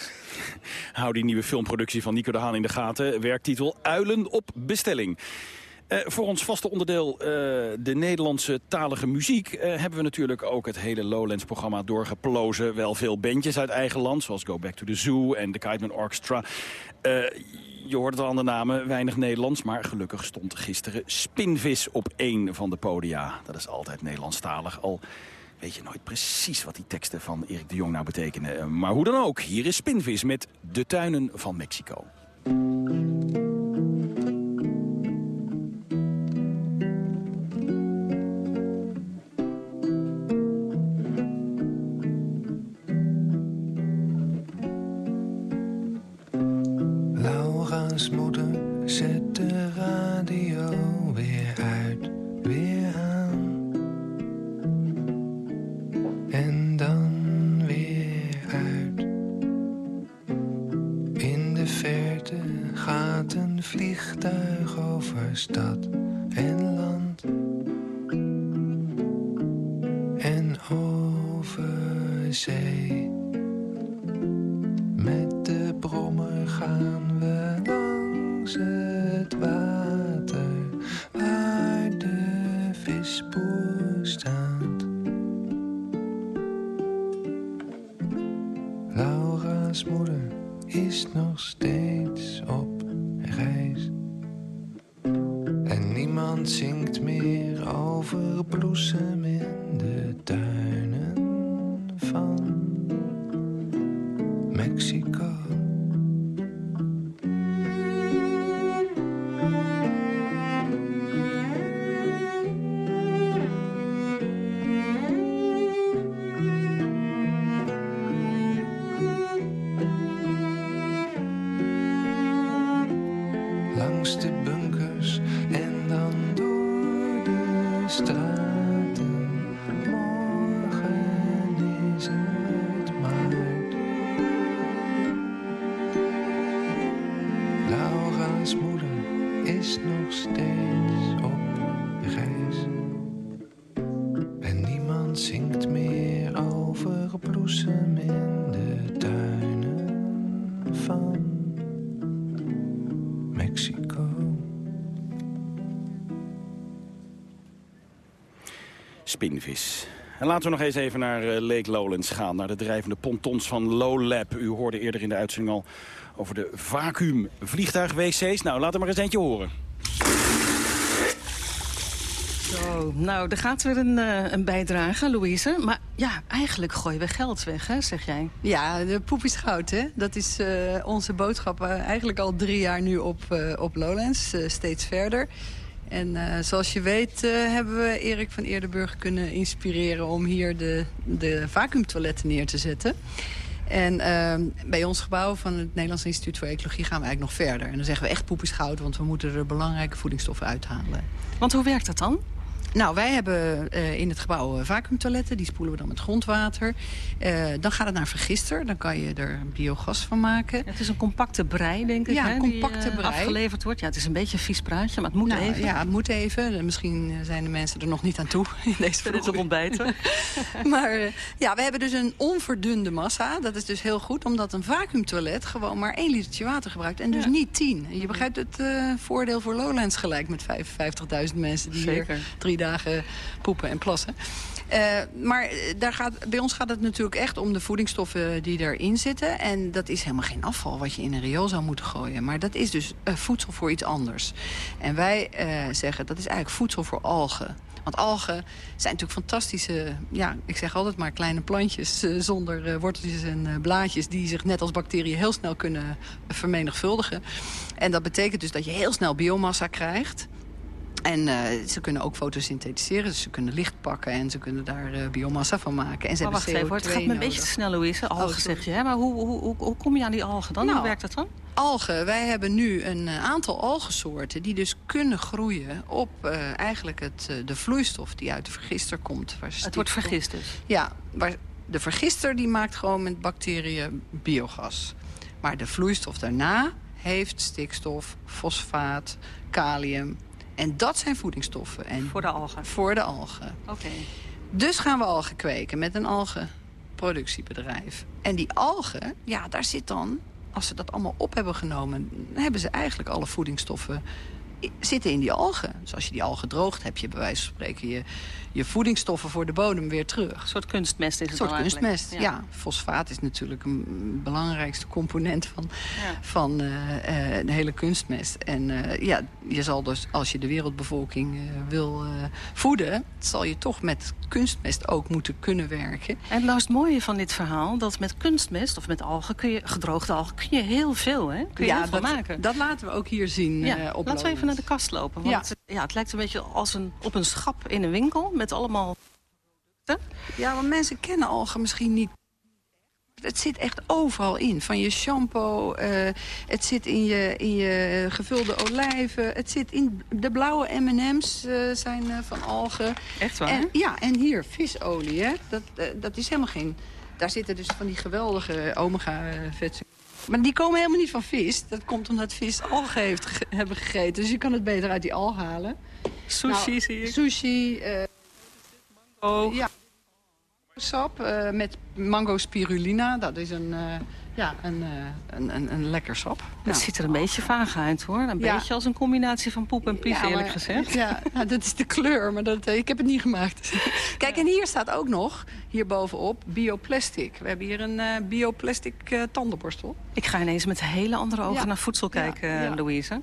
Hou die nieuwe filmproductie van Nico de Haan in de gaten. Werktitel Uilen op bestelling. Uh, voor ons vaste onderdeel, uh, de Nederlandse talige muziek... Uh, hebben we natuurlijk ook het hele Lowlands-programma doorgeplozen. Wel veel bandjes uit eigen land, zoals Go Back to the Zoo en de Kiteman Orchestra. je hoort het al aan de namen, weinig Nederlands... maar gelukkig stond gisteren Spinvis op één van de podia. Dat is altijd Nederlandstalig, al weet je nooit precies wat die teksten van Erik de Jong nou betekenen. Maar hoe dan ook, hier is Spinvis met De Tuinen van Mexico. Laten we nog eens even naar eh, Lake Lowlands gaan. Naar de drijvende pontons van Lowlab. U hoorde eerder in de uitzending al over de vacuüm vliegtuig-wc's. Nou, laat er maar eens eentje horen. Zo, nou, er gaat weer een, eh, een bijdrage, Louise. Maar ja, eigenlijk gooien we geld weg, hè, zeg jij. Ja, de poep is goud, hè. Dat is eh, onze boodschap eigenlijk al drie jaar nu op, eh, op Lowlands. steeds verder. En eh, zoals je weet eh, hebben we Erik van Eerdenburg kunnen inspireren... om hier de, de vacuümtoiletten neer te zetten. En ehm, bij ons gebouw van het Nederlands Instituut voor Ecologie gaan we eigenlijk nog verder. En dan zeggen we echt poep is goud, want we moeten er belangrijke voedingsstoffen uithalen. Want hoe werkt dat dan? Nou, wij hebben uh, in het gebouw uh, vacuümtoiletten. Die spoelen we dan met grondwater. Uh, dan gaat het naar vergister. Dan kan je er biogas van maken. Het is een compacte brei, denk ik, ja, hè, een compacte die, brei. afgeleverd wordt. Ja, het is een beetje een vies praatje, maar het moet nou, even. Ja, het moet even. Misschien zijn de mensen er nog niet aan toe *laughs* in deze vroege ontbijten. *laughs* maar ja, we hebben dus een onverdunde massa. Dat is dus heel goed, omdat een vacuümtoilet gewoon maar één litertje water gebruikt. En dus ja. niet tien. Je begrijpt het voordeel voor Lowlands gelijk met 55.000 mensen die Zeker. hier drie dagen poepen en plassen. Uh, maar daar gaat, bij ons gaat het natuurlijk echt om de voedingsstoffen die erin zitten. En dat is helemaal geen afval wat je in een riool zou moeten gooien. Maar dat is dus uh, voedsel voor iets anders. En wij uh, zeggen dat is eigenlijk voedsel voor algen. Want algen zijn natuurlijk fantastische, ja, ik zeg altijd maar kleine plantjes... Zonder worteltjes en blaadjes die zich net als bacteriën heel snel kunnen vermenigvuldigen. En dat betekent dus dat je heel snel biomassa krijgt... En uh, ze kunnen ook fotosynthetiseren, dus ze kunnen licht pakken en ze kunnen daar uh, biomassa van maken. En ze maar wacht hebben CO2 even, het gaat me een beetje te snel, Louise. Algen oh, zeg je, hè? maar hoe, hoe, hoe, hoe, kom je aan die algen dan? Nou, hoe werkt dat dan? Algen, wij hebben nu een aantal algensoorten die dus kunnen groeien op uh, eigenlijk het, de vloeistof die uit de vergister komt. het wordt vergist dus? Ja, waar de vergister die maakt gewoon met bacteriën biogas. Maar de vloeistof daarna heeft stikstof, fosfaat, kalium, en dat zijn voedingsstoffen. En voor de algen? Voor de algen. Oké. Okay. Dus gaan we algen kweken met een algenproductiebedrijf. En die algen, ja, daar zit dan... als ze dat allemaal op hebben genomen... hebben ze eigenlijk alle voedingsstoffen zitten in die algen. Dus als je die algen droogt, heb je bij wijze van spreken... je, je voedingsstoffen voor de bodem weer terug. Een soort kunstmest is het Een soort kunstmest, ja. ja. Fosfaat is natuurlijk een belangrijkste component van, ja. van uh, uh, de hele kunstmest. En uh, ja, je zal dus, als je de wereldbevolking wil voeden... zal je toch met kunstmest ook moeten kunnen werken. En het mooie van dit verhaal... dat met kunstmest of met algen, kun je, gedroogde algen, kun je heel veel, hè? Kun je ja, heel veel dat, maken. dat laten we ook hier zien ja. op Laten we even naar de kast lopen. Want ja. ja, het lijkt een beetje als een, op een schap in een winkel... met allemaal producten. Ja, want mensen kennen algen misschien niet. Het zit echt overal in. Van je shampoo, uh, het zit in je, in je gevulde olijven. Het zit in de blauwe M&M's uh, zijn uh, van algen. Echt waar? En, ja, en hier visolie. Hè? Dat, dat is helemaal geen... Daar zitten dus van die geweldige omega-vetzuren. Maar die komen helemaal niet van vis. Dat komt omdat vis algen heeft ge hebben gegeten. Dus je kan het beter uit die al halen. Sushi nou, zie ik. Sushi. Uh, mango. Ja. Sap uh, met mango spirulina. Dat is een, uh, ja, een, een, een, een, lekker sap. Het ja. ziet er een beetje vaag uit hoor. Een ja. beetje als een combinatie van poep en pies ja, eerlijk maar, gezegd. Ja, nou, dat is de kleur, maar dat, ik heb het niet gemaakt. Kijk, en hier staat ook nog, hier bovenop, bioplastic. We hebben hier een uh, bioplastic uh, tandenborstel. Ik ga ineens met hele andere ogen naar voedsel kijken, Louise.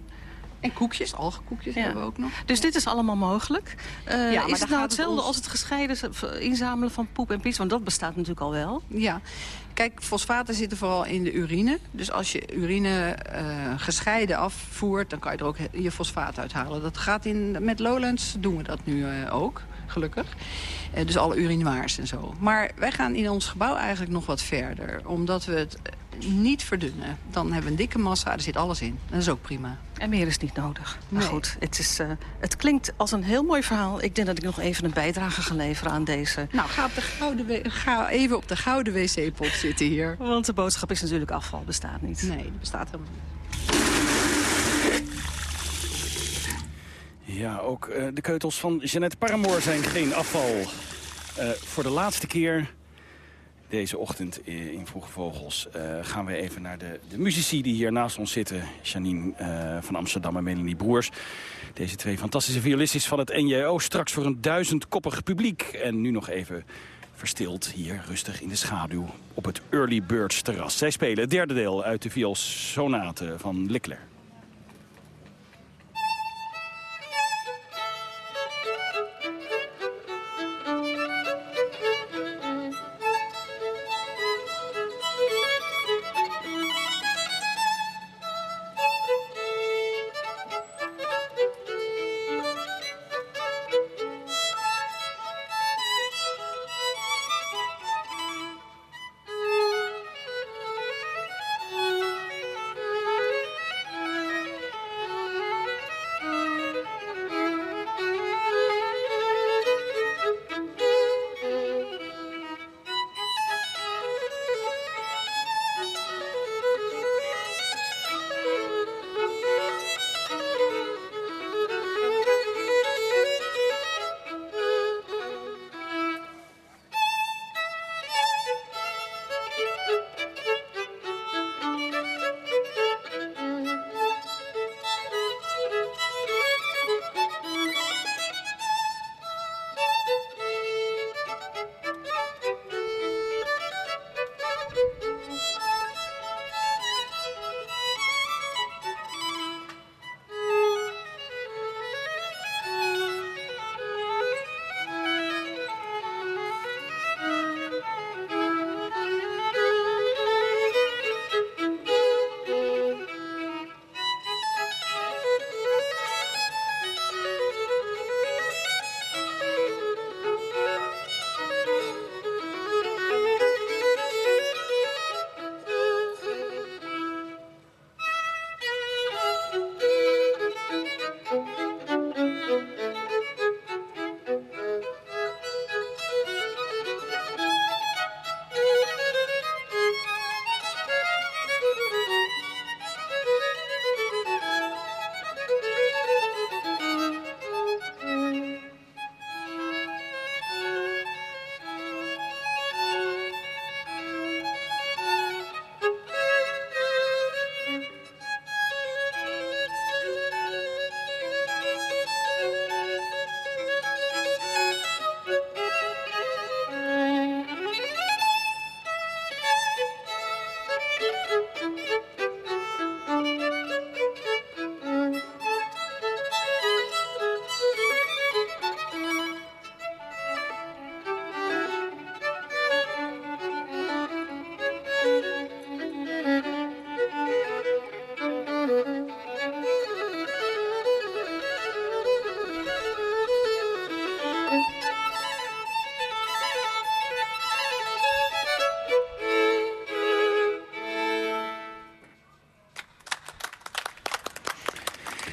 En koekjes, algenkoekjes ja. hebben we ook nog. Dus dit is allemaal mogelijk. Uh, ja, is het nou hetzelfde het ons... als het gescheiden inzamelen van poep en pies? Want dat bestaat natuurlijk al wel. Ja. Kijk, fosfaten zitten vooral in de urine. Dus als je urine uh, gescheiden afvoert, dan kan je er ook je fosfaat uithalen. Dat gaat in, met Lowlands doen we dat nu uh, ook, gelukkig. Uh, dus alle urinoirs en zo. Maar wij gaan in ons gebouw eigenlijk nog wat verder. Omdat we het niet verdunnen. Dan hebben we een dikke massa, er zit alles in. Dat is ook prima. En meer is niet nodig. Maar nee. goed, het, is, uh, het klinkt als een heel mooi verhaal. Ik denk dat ik nog even een bijdrage ga leveren aan deze. Nou, ga, op de gouden ga even op de gouden wc-pot zitten hier. Want de boodschap is natuurlijk afval, bestaat niet. Nee, die bestaat helemaal niet. Ja, ook uh, de keutels van Jeannette Paramoor zijn geen afval. Uh, voor de laatste keer deze ochtend in Vroege Vogels uh, gaan we even naar de, de muzici die hier naast ons zitten. Janine uh, van Amsterdam en Melanie Broers. Deze twee fantastische violisten van het NJO. Straks voor een duizendkoppig publiek. En nu nog even verstild hier rustig in de schaduw op het Early Birds terras. Zij spelen het derde deel uit de violsonate van Lickler.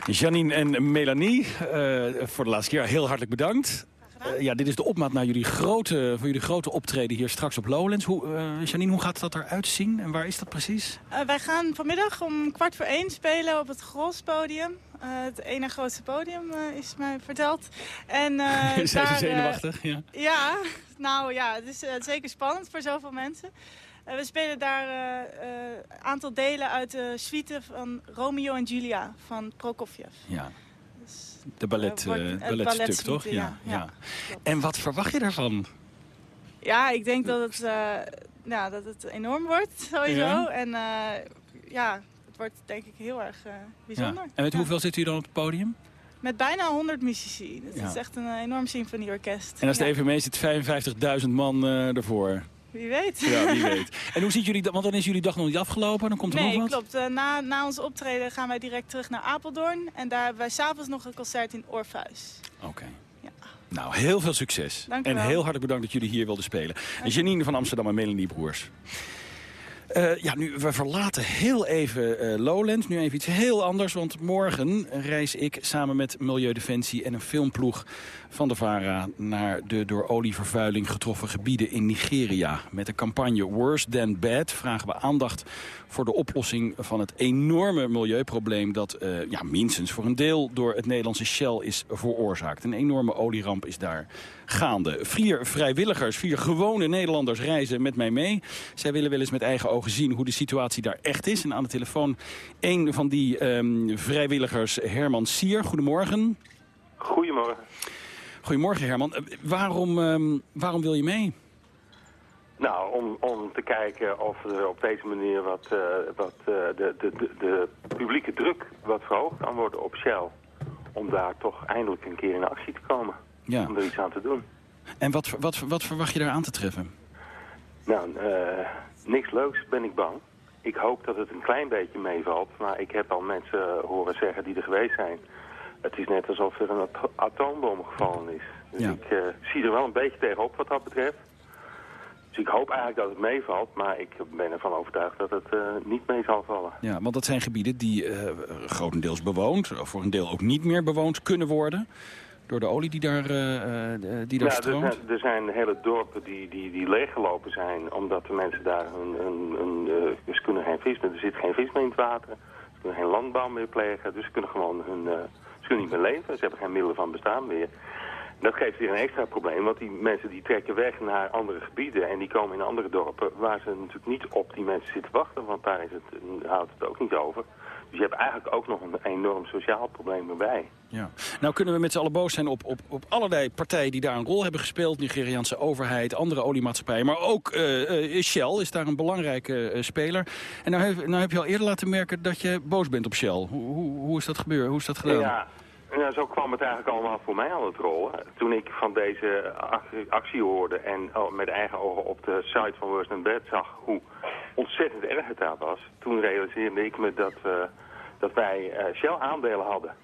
Janine en Melanie, uh, voor de laatste keer heel hartelijk bedankt. Uh, ja, dit is de opmaat naar jullie grote, voor jullie grote optreden hier straks op Lowlands. Hoe, uh, Janine, hoe gaat dat eruit zien en waar is dat precies? wij gaan vanmiddag om kwart voor één spelen op het Grospodium. het ene grootste podium is mij verteld. En, *laughs* Zijn ze zenuwachtig? ja. ja, nou ja, het is zeker spannend voor zoveel mensen. We spelen daar een uh, aantal delen uit de suite van Romeo en Julia van Prokofjev. Ja. Dus, de ballet, wordt, balletstuk, toch? Ja, ja, ja. En wat verwacht je daarvan? Ja, ik denk dat het, ja, dat het enorm wordt, sowieso. En ja, het wordt denk ik heel erg bijzonder. En met hoeveel zit u dan op het podium? Met bijna 100 muzici. Het is echt een enorm symfonieorkest. En als de EVM zit 55.000 man ervoor. Wie weet. Ja, wie *laughs* weet. En hoe ziet jullie dat? Want dan is jullie dag nog niet afgelopen. Dan komt er nee, nog wat? klopt. Uh, na, na ons optreden gaan wij direct terug naar Apeldoorn. En daar hebben wij s'avonds nog een concert in Orpheus. Oké. Ja. Nou, heel veel succes. Dank en heel hartelijk bedankt dat jullie hier wilden spelen. En Janine van Amsterdam en Melanie Broers. Uh, ja, nu, we verlaten heel even uh, Lowlands. Nu even iets heel anders, want morgen reis ik samen met Milieudefensie en een filmploeg van de VARA naar de door olievervuiling getroffen gebieden in Nigeria. Met de campagne Worse Than Bad vragen we aandacht voor de oplossing van het enorme milieuprobleem dat uh, ja, minstens voor een deel door het Nederlandse Shell is veroorzaakt. Een enorme olieramp is daar gaande. Vier vrijwilligers, vier gewone Nederlanders reizen met mij mee. Zij willen wel eens met eigen ogen zien hoe de situatie daar echt is. En aan de telefoon een van die um, vrijwilligers, Herman Sier. Goedemorgen. Goedemorgen. Goedemorgen Herman. Waarom, um, waarom wil je mee? Nou, om, om te kijken of er op deze manier wat, uh, wat uh, de, de, de, de, publieke druk wat verhoogd kan worden op Shell. Om daar toch eindelijk een keer in actie te komen. Ja. Om er iets aan te doen. En wat, wat, wat verwacht je daar aan te treffen? Nou, uh, niks leuks ben ik bang. Ik hoop dat het een klein beetje meevalt. Maar ik heb al mensen horen zeggen die er geweest zijn. Het is net alsof er een atoombom gevallen is. Dus ja. ik uh, zie er wel een beetje tegenop wat dat betreft. Dus ik hoop eigenlijk dat het meevalt, maar ik ben ervan overtuigd dat het uh, niet mee zal vallen. Ja, want dat zijn gebieden die uh, grotendeels bewoond, of voor een deel ook niet meer bewoond kunnen worden. Door de olie die daar, die daar ja, stroomt? Er zijn, er zijn hele dorpen die, die, die leeggelopen zijn, omdat de mensen daar hun, hun, hun dus kunnen geen vis meer, er zit geen vis meer in het water. Ze kunnen geen landbouw meer plegen, dus ze kunnen gewoon hun, ze kunnen niet meer leven. Ze hebben geen middelen van bestaan meer. Dat geeft weer een extra probleem, want die mensen die trekken weg naar andere gebieden en die komen in andere dorpen waar ze natuurlijk niet op die mensen zitten wachten, want daar is het, houdt het ook niet over. Dus je hebt eigenlijk ook nog een enorm sociaal probleem erbij. Ja. Nou kunnen we met z'n allen boos zijn op, op, op allerlei partijen die daar een rol hebben gespeeld. Nigeriaanse overheid, andere oliemaatschappijen. Maar ook uh, uh, Shell is daar een belangrijke uh, speler. En nou heb, nou heb je al eerder laten merken dat je boos bent op Shell. Hoe, hoe, hoe is dat gebeurd? Hoe is dat gedaan? Ja. Ja, zo kwam het eigenlijk allemaal voor mij aan het rollen. Toen ik van deze actie hoorde en met eigen ogen op de site van Worst Bed zag hoe ontzettend erg het daar was, toen realiseerde ik me dat, dat wij uh, Shell aandelen hadden.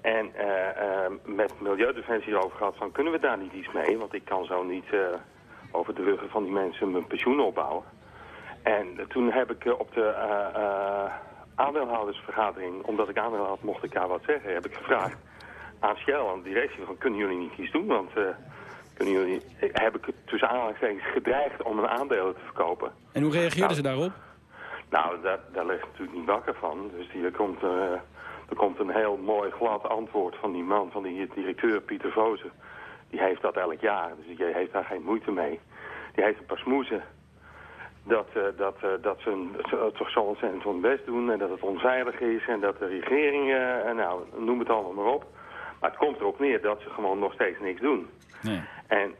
En uh, met Milieudefensie erover gehad van kunnen we daar niet iets mee, want ik kan zo niet over de ruggen van die mensen mijn pensioen opbouwen. En toen heb ik op de aandeelhoudersvergadering, omdat ik aandeel had, mocht ik daar wat zeggen, heb ik gevraagd aan Shell, aan de directie, van kunnen jullie niet iets doen? Want uh, kunnen jullie, heb ik tussen aanhalingstekens gedreigd om een aandelen te verkopen. En hoe reageerden nou, ze daarop? Nou, daar, daar ligt natuurlijk niet wakker van. Dus die, er, komt, uh, er komt een heel mooi glad antwoord van die man, van die directeur Pieter Vozen. Die heeft dat elk jaar, dus die heeft daar geen moeite mee. Die heeft een paar smoezen dat, uh, dat, uh, dat ze toch zo ontzettend hun best doen en dat het onveilig is en dat de regering, nou, noem het allemaal maar op. Maar het komt erop neer dat ze gewoon nog steeds niks doen. Nee. En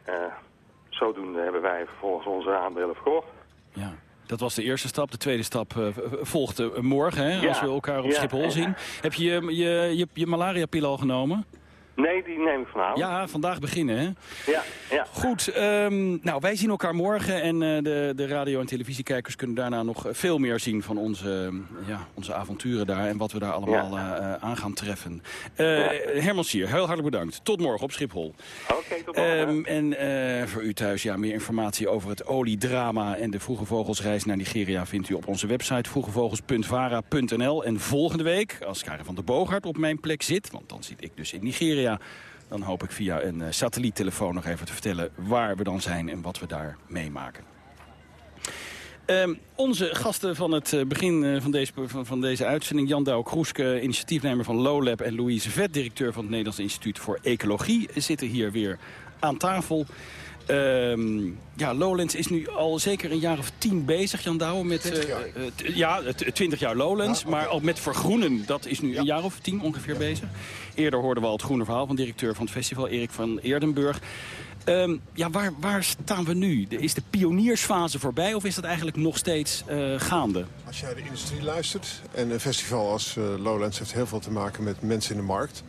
zodoende hebben wij vervolgens onze aandelen verkocht. Ja. Dat was de eerste stap. De tweede stap volgde morgen, hè, ja. als we elkaar op ja. Schiphol zien. Heb je je, je, je, je malaria-pil al genomen? Nee, die neem ik vanavond. Ja, vandaag beginnen, hè? Ja, ja. Goed, ehm, nou, wij zien elkaar morgen en uh, de, de radio- en televisiekijkers kunnen daarna nog veel meer zien van onze, ja, onze avonturen daar en wat we daar allemaal ja. uh, aan gaan treffen. Herman Sier, heel hartelijk bedankt. Tot morgen op Schiphol. Oké, okay, tot morgen. Um, en voor u thuis, ja, meer informatie over het oliedrama en de Vroege Vogelsreis naar Nigeria vindt u op onze website vroegevogels.vara.nl. En volgende week, als Karen van der Boogaard op mijn plek zit, want dan zit ik dus in Nigeria, dan hoop ik via een uh, satelliettelefoon nog even te vertellen waar we dan zijn en wat we daar meemaken. Um, onze gasten van het begin uh, van, deze, van, deze uitzending... Jan Douw Kroeske, initiatiefnemer van Lowlab... en Louise Vet, directeur van het Nederlands Instituut voor Ecologie... zitten hier weer aan tafel. Um, ja, Lowlands is nu al zeker een jaar of tien bezig, Jan Douwe. Met, 20 jaar. Uh, ja, twintig jaar Lowlands. Ja, okay. Maar ook met vergroenen, dat is nu ja. een jaar of tien ongeveer bezig. Eerder hoorden we al het groene verhaal van directeur van het festival, Erik van Eerdenburg. Um, ja, waar, waar staan we nu? Is de pioniersfase voorbij of is dat eigenlijk nog steeds uh, gaande? Als naar de industrie luistert, en een festival als uh, Lowlands heeft heel veel te maken met mensen in de markt...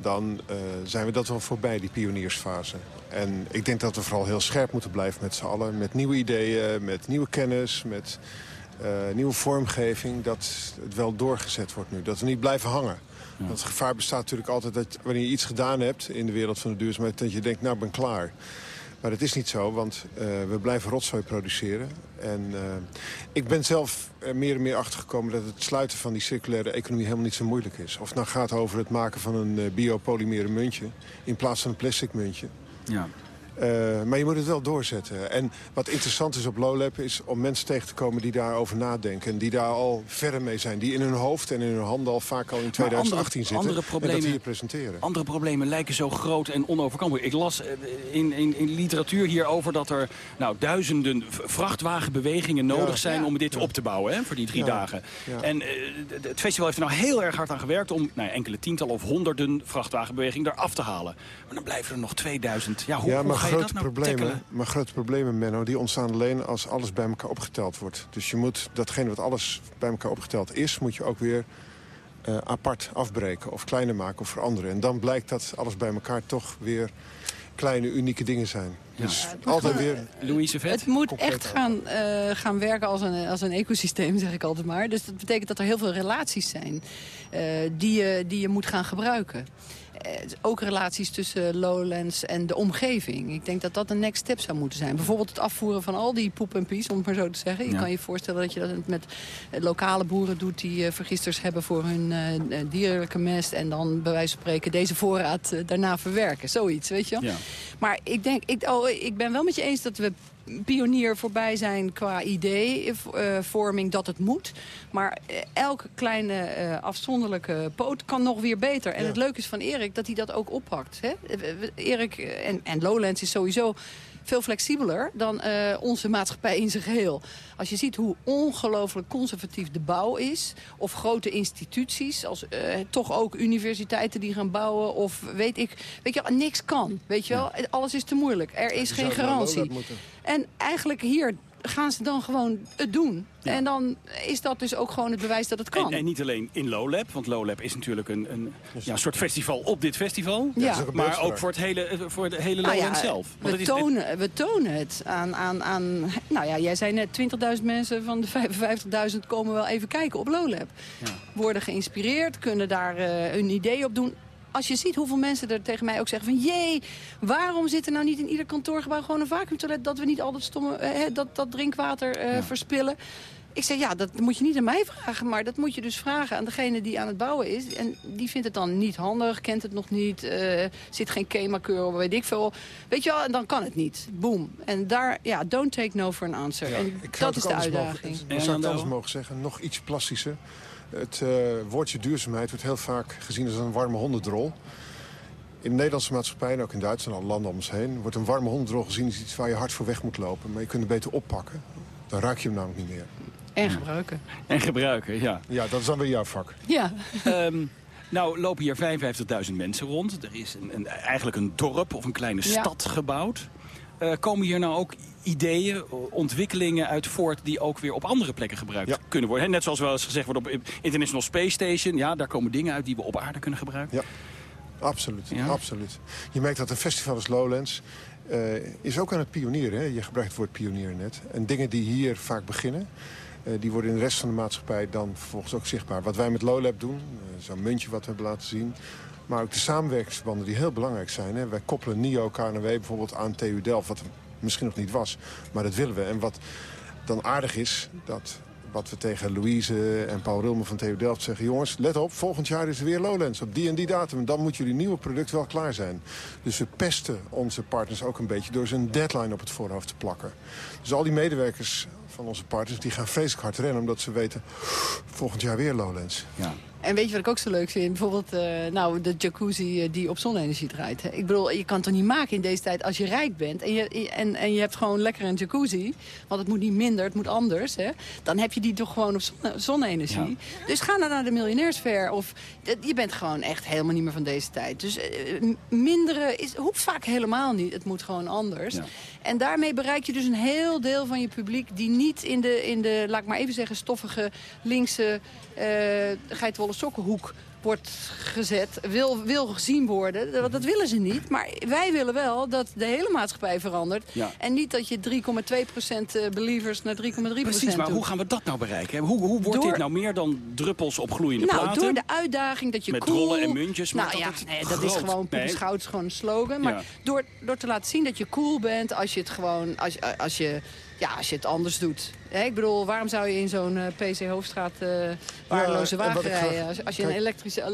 dan zijn we dat wel voorbij, die pioniersfase. En ik denk dat we vooral heel scherp moeten blijven met z'n allen. Met nieuwe ideeën, met nieuwe kennis, met uh, nieuwe vormgeving. Dat het wel doorgezet wordt nu. Dat we niet blijven hangen. Ja. Want het gevaar bestaat natuurlijk altijd dat wanneer je iets gedaan hebt... in de wereld van de duurzaamheid, dat je denkt, nou, ik ben klaar. Maar dat is niet zo, want uh, we blijven rotzooi produceren. En uh, ik ben zelf er meer en meer achtergekomen dat het sluiten van die circulaire economie helemaal niet zo moeilijk is. Of het nou gaat over het maken van een biopolymeren muntje in plaats van een plastic muntje. Ja. Uh, maar je moet het wel doorzetten. En wat interessant is op Lowlab is om mensen tegen te komen die daarover nadenken. En die daar al verder mee zijn. Die in hun hoofd en in hun handen al vaak al in 2018 andere, zitten. Andere problemen, en dat hier presenteren. Andere problemen lijken zo groot en onoverkomelijk. Ik las in, in, in literatuur hierover dat er nou, duizenden vrachtwagenbewegingen nodig ja, zijn... Ja, om dit ja. op te bouwen hè, voor die drie dagen. En uh, het festival heeft er nou heel erg hard aan gewerkt... om nou, enkele tientallen of honderden vrachtwagenbewegingen eraf te halen. Maar dan blijven er nog 2000. Ja, hoe, hoe grote dat nou problemen, tackelen? Maar grote problemen, Menno, die ontstaan alleen als alles bij elkaar opgeteld wordt. Dus je moet datgene wat alles bij elkaar opgeteld is... moet je ook weer uh, apart afbreken of kleiner maken of veranderen. En dan blijkt dat alles bij elkaar toch weer kleine, unieke dingen zijn. Ja. Dus Ja, altijd weer... Louise Vet? Het moet echt gaan, eh, gaan werken als een, als een ecosysteem, zeg ik altijd maar. Dus dat betekent dat er heel veel relaties zijn eh, die, je, die je moet gaan gebruiken. Eh, ook relaties tussen Lowlands en de omgeving. Ik denk dat dat de next step zou moeten zijn. Bijvoorbeeld het afvoeren van al die poep en pies, om het maar zo te zeggen. Je Ja. kan je voorstellen dat je dat met eh, lokale boeren doet... die eh, vergisters hebben voor hun dierlijke mest... en dan bij wijze van spreken deze voorraad daarna verwerken. Zoiets, weet je wel? Ja. Maar ik, denk, ik, oh, ik ben wel met je eens dat we pionier voorbij zijn qua ideevorming dat het moet. Maar eh, elke kleine eh, afzonderlijke poot kan nog weer beter. En Ja. het leuke is van Erik dat hij dat ook oppakt. Hè? Eh, Erik eh, en, en Lowlands is sowieso veel flexibeler dan eh, onze maatschappij in zijn geheel. Als je ziet hoe ongelooflijk conservatief de bouw is... of grote instituties, als eh, toch ook universiteiten die gaan bouwen... of weet ik, weet je wel, niks kan, weet je wel. Alles is te moeilijk, er is geen garantie. En eigenlijk hier gaan ze dan gewoon het doen. En dan is dat dus ook gewoon het bewijs dat het kan. En, en niet alleen in Lowlab, want Lowlab is natuurlijk een, een ja, een soort festival op dit festival. Ja. Een maar ook voor het hele, eh, voor de hele Nou Lowland ja, zelf. Want We het is- tonen, we tonen het aan, aan, aan... Nou ja, jij zei net 20.000 mensen van de 55.000 komen wel even kijken op Lowlab. Worden geïnspireerd, kunnen daar eh, hun idee op doen. Als je ziet hoeveel mensen er tegen mij ook zeggen van... jee, waarom zit er nou niet in ieder kantoorgebouw gewoon een vacuümtoilet... dat we niet al dat stomme eh, dat, dat drinkwater eh, verspillen... Ik zeg, ja, dat moet je niet aan mij vragen, maar dat moet je dus vragen aan degene die aan het bouwen is. En die vindt het dan niet handig, kent het nog niet, eh, zit geen KEMA-keur, weet ik veel. Weet je wel, en dan kan het niet. Boom. En daar, ja, don't take no for an answer. en Ik dat is de anders mogen- uitdaging. Dan zou ik het anders mogen zeggen, nog iets plastischer. Het eh, woordje duurzaamheid wordt heel vaak gezien als een warme hondendrol. In de Nederlandse maatschappij en ook in Duitsland en alle landen om ons heen... wordt een warme hondendrol gezien als iets waar je hard voor weg moet lopen. Maar je kunt het beter oppakken. Dan ruik je hem namelijk niet meer. En gebruiken. En gebruiken, ja. Ja, dat is dan weer jouw vak. Ja. Ehm, nou lopen hier 55.000 mensen rond. Er is een, een, eigenlijk een dorp of een kleine Ja. stad gebouwd. Eh, komen hier nou ook ideeën, ontwikkelingen uit voort... die ook weer op andere plekken gebruikt kunnen worden? Net zoals wel eens gezegd wordt op International Space Station. Ja, daar komen dingen uit die we op aarde kunnen gebruiken. Ja. Absoluut, absoluut. Je merkt dat een festival als Lowlands eh, is ook aan het pionieren. Hè? Je gebruikt het woord pionier net. En dingen die hier vaak beginnen... eh, die worden in de rest van de maatschappij dan vervolgens ook zichtbaar. Wat wij met Lowlab doen, zo'n muntje wat we hebben laten zien... maar ook de samenwerkingsverbanden die heel belangrijk zijn. Hè? Wij koppelen NIO, KNW bijvoorbeeld aan TU Delft... wat er misschien nog niet was, maar dat willen we. En wat dan aardig is, dat wat we tegen Louise en Paul Rilme van TU Delft zeggen... jongens, let op, volgend jaar is er weer Lowlands op die en die datum. Dan moet jullie nieuwe product wel klaar zijn. Dus we pesten onze partners ook een beetje door ze een deadline op het voorhoofd te plakken. Dus al die medewerkers van onze partners die gaan vreselijk hard rennen... omdat ze weten, volgend jaar weer Lowlands. Ja. En weet je wat ik ook zo leuk vind? Bijvoorbeeld eh, nou, de jacuzzi eh, die op zonne-energie draait. Hè? Ik bedoel, je kan het toch niet maken in deze tijd als je rijk bent... en je, en, en je hebt gewoon lekker een jacuzzi... want het moet niet minder, het moet anders. Hè? Dan heb je die toch gewoon op zonne- zonne-energie. Dus ga dan naar de miljonairsfair. Of je bent gewoon echt helemaal niet meer van deze tijd. Dus eh, minderen is, hoeft vaak helemaal niet. Het moet gewoon anders. En daarmee bereik je dus een heel deel van je publiek... die niet in de, in de laat ik maar even zeggen, stoffige linkse eh geitenwolle sokkenhoek wordt gezet, wil, wil gezien worden. Dat, dat willen ze niet. Maar wij willen wel dat de hele maatschappij verandert. Ja. En niet dat je 3,2% believers naar 3,3% Precies, maar doet. hoe gaan we dat nou bereiken? Hoe, hoe wordt Door- dit nou meer dan druppels op gloeiende nou, platen? door de uitdaging dat je Met cool... rollen en muntjes, Nou dat ja, nee, dat is gewoon Nee. schouders gewoon een slogan. Maar Ja. door, door te laten zien dat je cool bent als je het gewoon... Als, als, je, ja, als je het anders doet. Ik bedoel, waarom zou je in zo'n eh, PC Hoofdstraat eh waardeloze wagen rijden? Als, als je een kijk-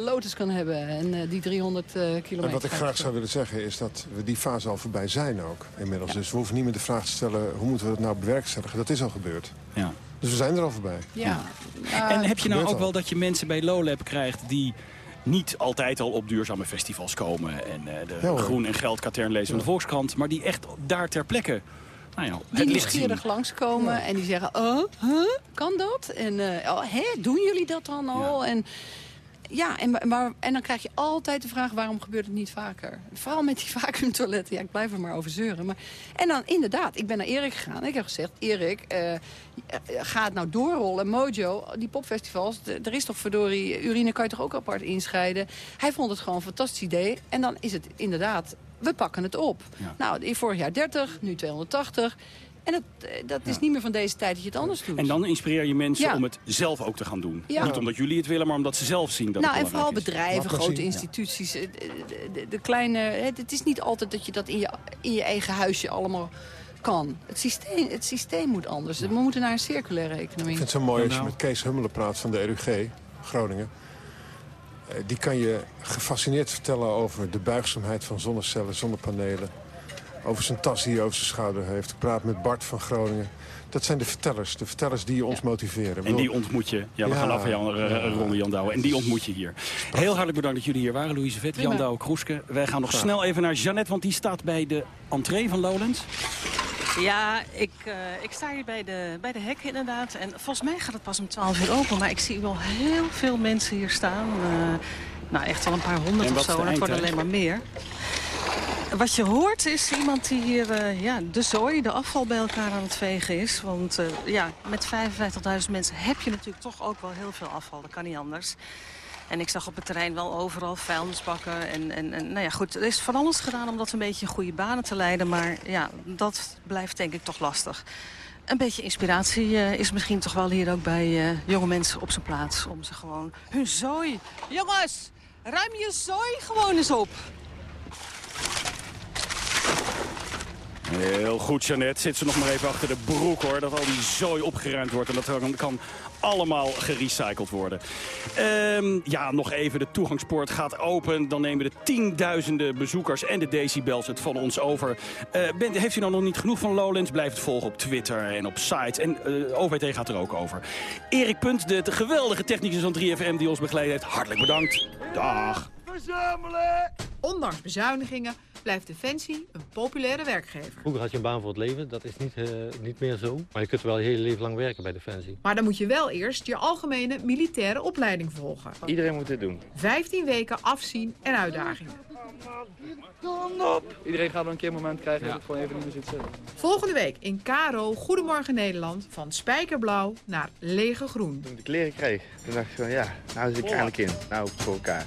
Lotus kan hebben en eh, die 300 eh, kilometer... En wat ik graag zou willen zeggen is dat we die fase al voorbij zijn ook inmiddels. Dus we hoeven niet meer de vraag te stellen, hoe moeten we het nou bewerkstelligen? Dat is al gebeurd. Ja. Dus we zijn er al voorbij. Ja. en heb je nou ook al. wel dat je mensen bij Lowlab krijgt die niet altijd al op duurzame festivals komen... en eh, de Ja, groen- en geldkatern lezen van de Volkskrant... maar die echt daar ter plekke nou ja, Die nieuwsgierig langskomen en die zeggen, oh, huh, kan dat? En eh, oh, hè, doen jullie dat dan al? En, ja, en, maar, en dan krijg je altijd de vraag, waarom gebeurt het niet vaker? Vooral met die *laughs* vacuümtoiletten, ja, ik blijf er maar over zeuren. Maar, en dan inderdaad, ik ben naar Erik gegaan. Ik heb gezegd, Erik, eh, ga het nou doorrollen. Mojo, die popfestivals, er is toch verdorie, urine kan je toch ook apart inscheiden? Hij vond het gewoon een fantastisch idee. En dan is het inderdaad, we pakken het op. Nou, vorig jaar 30, nu 280. En dat, eh, dat is niet meer van deze tijd dat je het anders doet. En dan inspireer je mensen Ja. om het zelf ook te gaan doen. Ja. Niet omdat jullie het willen, maar omdat ze zelf zien dat nou, het en vooral is. bedrijven, grote instituties. eh, De, de, de kleine, het, het is niet altijd dat je dat in je, in je eigen huisje allemaal kan. Het systeem, het systeem moet anders. We moeten naar een circulaire economie. Ik vind het zo mooi als je met Kees Hummelen praat van de RUG, Groningen. Eh, Die kan je gefascineerd vertellen over de buigzaamheid van zonnecellen, zonnepanelen. Over zijn tas die hij over zijn schouder heeft. Ik praat met Bart van Groningen. Dat zijn de vertellers, de vertellers die ons motiveren. En die ontmoet je. Ja, we Ja. gaan af van Jan, eh. Ronde Jan Douwe. En die ontmoet je hier. Heel hartelijk bedankt dat jullie hier waren. Louise Vet, Jan. Douwe, Kroeske. Wij gaan nog Graag. snel even naar Jeannette, want die staat bij de entree van Lowlands. Ja, ik, eh, ik sta hier bij de, bij de hek inderdaad. En volgens mij gaat het pas om 12 uur open. Maar ik zie wel heel veel mensen hier staan. Eh, nou, echt wel een paar honderd of zo. En het wordt alleen maar meer. Wat je hoort is iemand die hier eh, ja, de zooi, de afval bij elkaar aan het vegen is. Want eh, ja, met 55.000 mensen heb je natuurlijk toch ook wel heel veel afval. Dat kan niet anders. En ik zag op het terrein wel overal vuilnisbakken. En, en, en nou ja, goed, er is van alles gedaan om dat een beetje in goede banen te leiden. Maar ja, dat blijft denk ik toch lastig. Een beetje inspiratie eh, is misschien toch wel hier ook bij jonge mensen op zijn plaats. Om ze gewoon hun zooi... Jongens, ruim je zooi gewoon eens op. Heel goed, Jeannette. Zit ze nog maar even achter de broek, hoor. Dat al die zooi opgeruimd wordt. En dat kan, allemaal gerecycled worden. Ehm, ja, nog even. De toegangspoort gaat open. Dan nemen de tienduizenden bezoekers en de decibels het van ons over. Eh, bent, heeft u nou nog niet genoeg van Lowlands? Blijf het volgen op Twitter en op sites. En eh OVT gaat er ook over. Erik Punt, de, de geweldige technicus van 3FM die ons begeleid heeft. Hartelijk bedankt. Dag. Verzamelen! Ondanks bezuinigingen blijft Defensie een populaire werkgever. Vroeger had je een baan voor het leven, dat is niet, eh, niet meer zo. Maar je kunt wel je hele leven lang werken bij Defensie. Maar dan moet je wel eerst je algemene militaire opleiding volgen. Iedereen moet dit doen. 15 weken afzien en uitdagingen. Iedereen gaat wel een keer een moment krijgen dat het gewoon even niet meer zit zitten. Volgende week in Karo Goedemorgen Nederland van spijkerblauw naar lege groen. Toen ik de kleren kreeg, toen dacht ik van ja, nou zit ik eindelijk in. Nou, voor elkaar.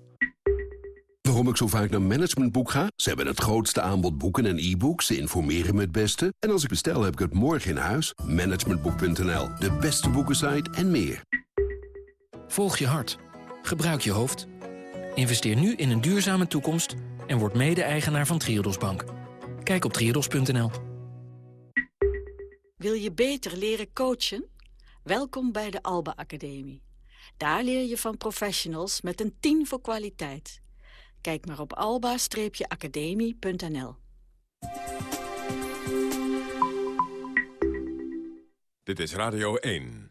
Waarom ik zo vaak naar Managementboek ga? Ze hebben het grootste aanbod boeken en e-books. Ze informeren me het beste. En als ik bestel, heb ik het morgen in huis. Managementboek.nl, de beste boekensite en meer. Volg je hart. Gebruik je hoofd. Investeer nu in een duurzame toekomst... en word mede-eigenaar van Triodos Bank. Kijk op triodos.nl. Wil je beter leren coachen? Welkom bij de Alba Academie. Daar leer je van professionals met een 10 voor kwaliteit... Kijk maar op alba-academie.nl. Dit is Radio 1.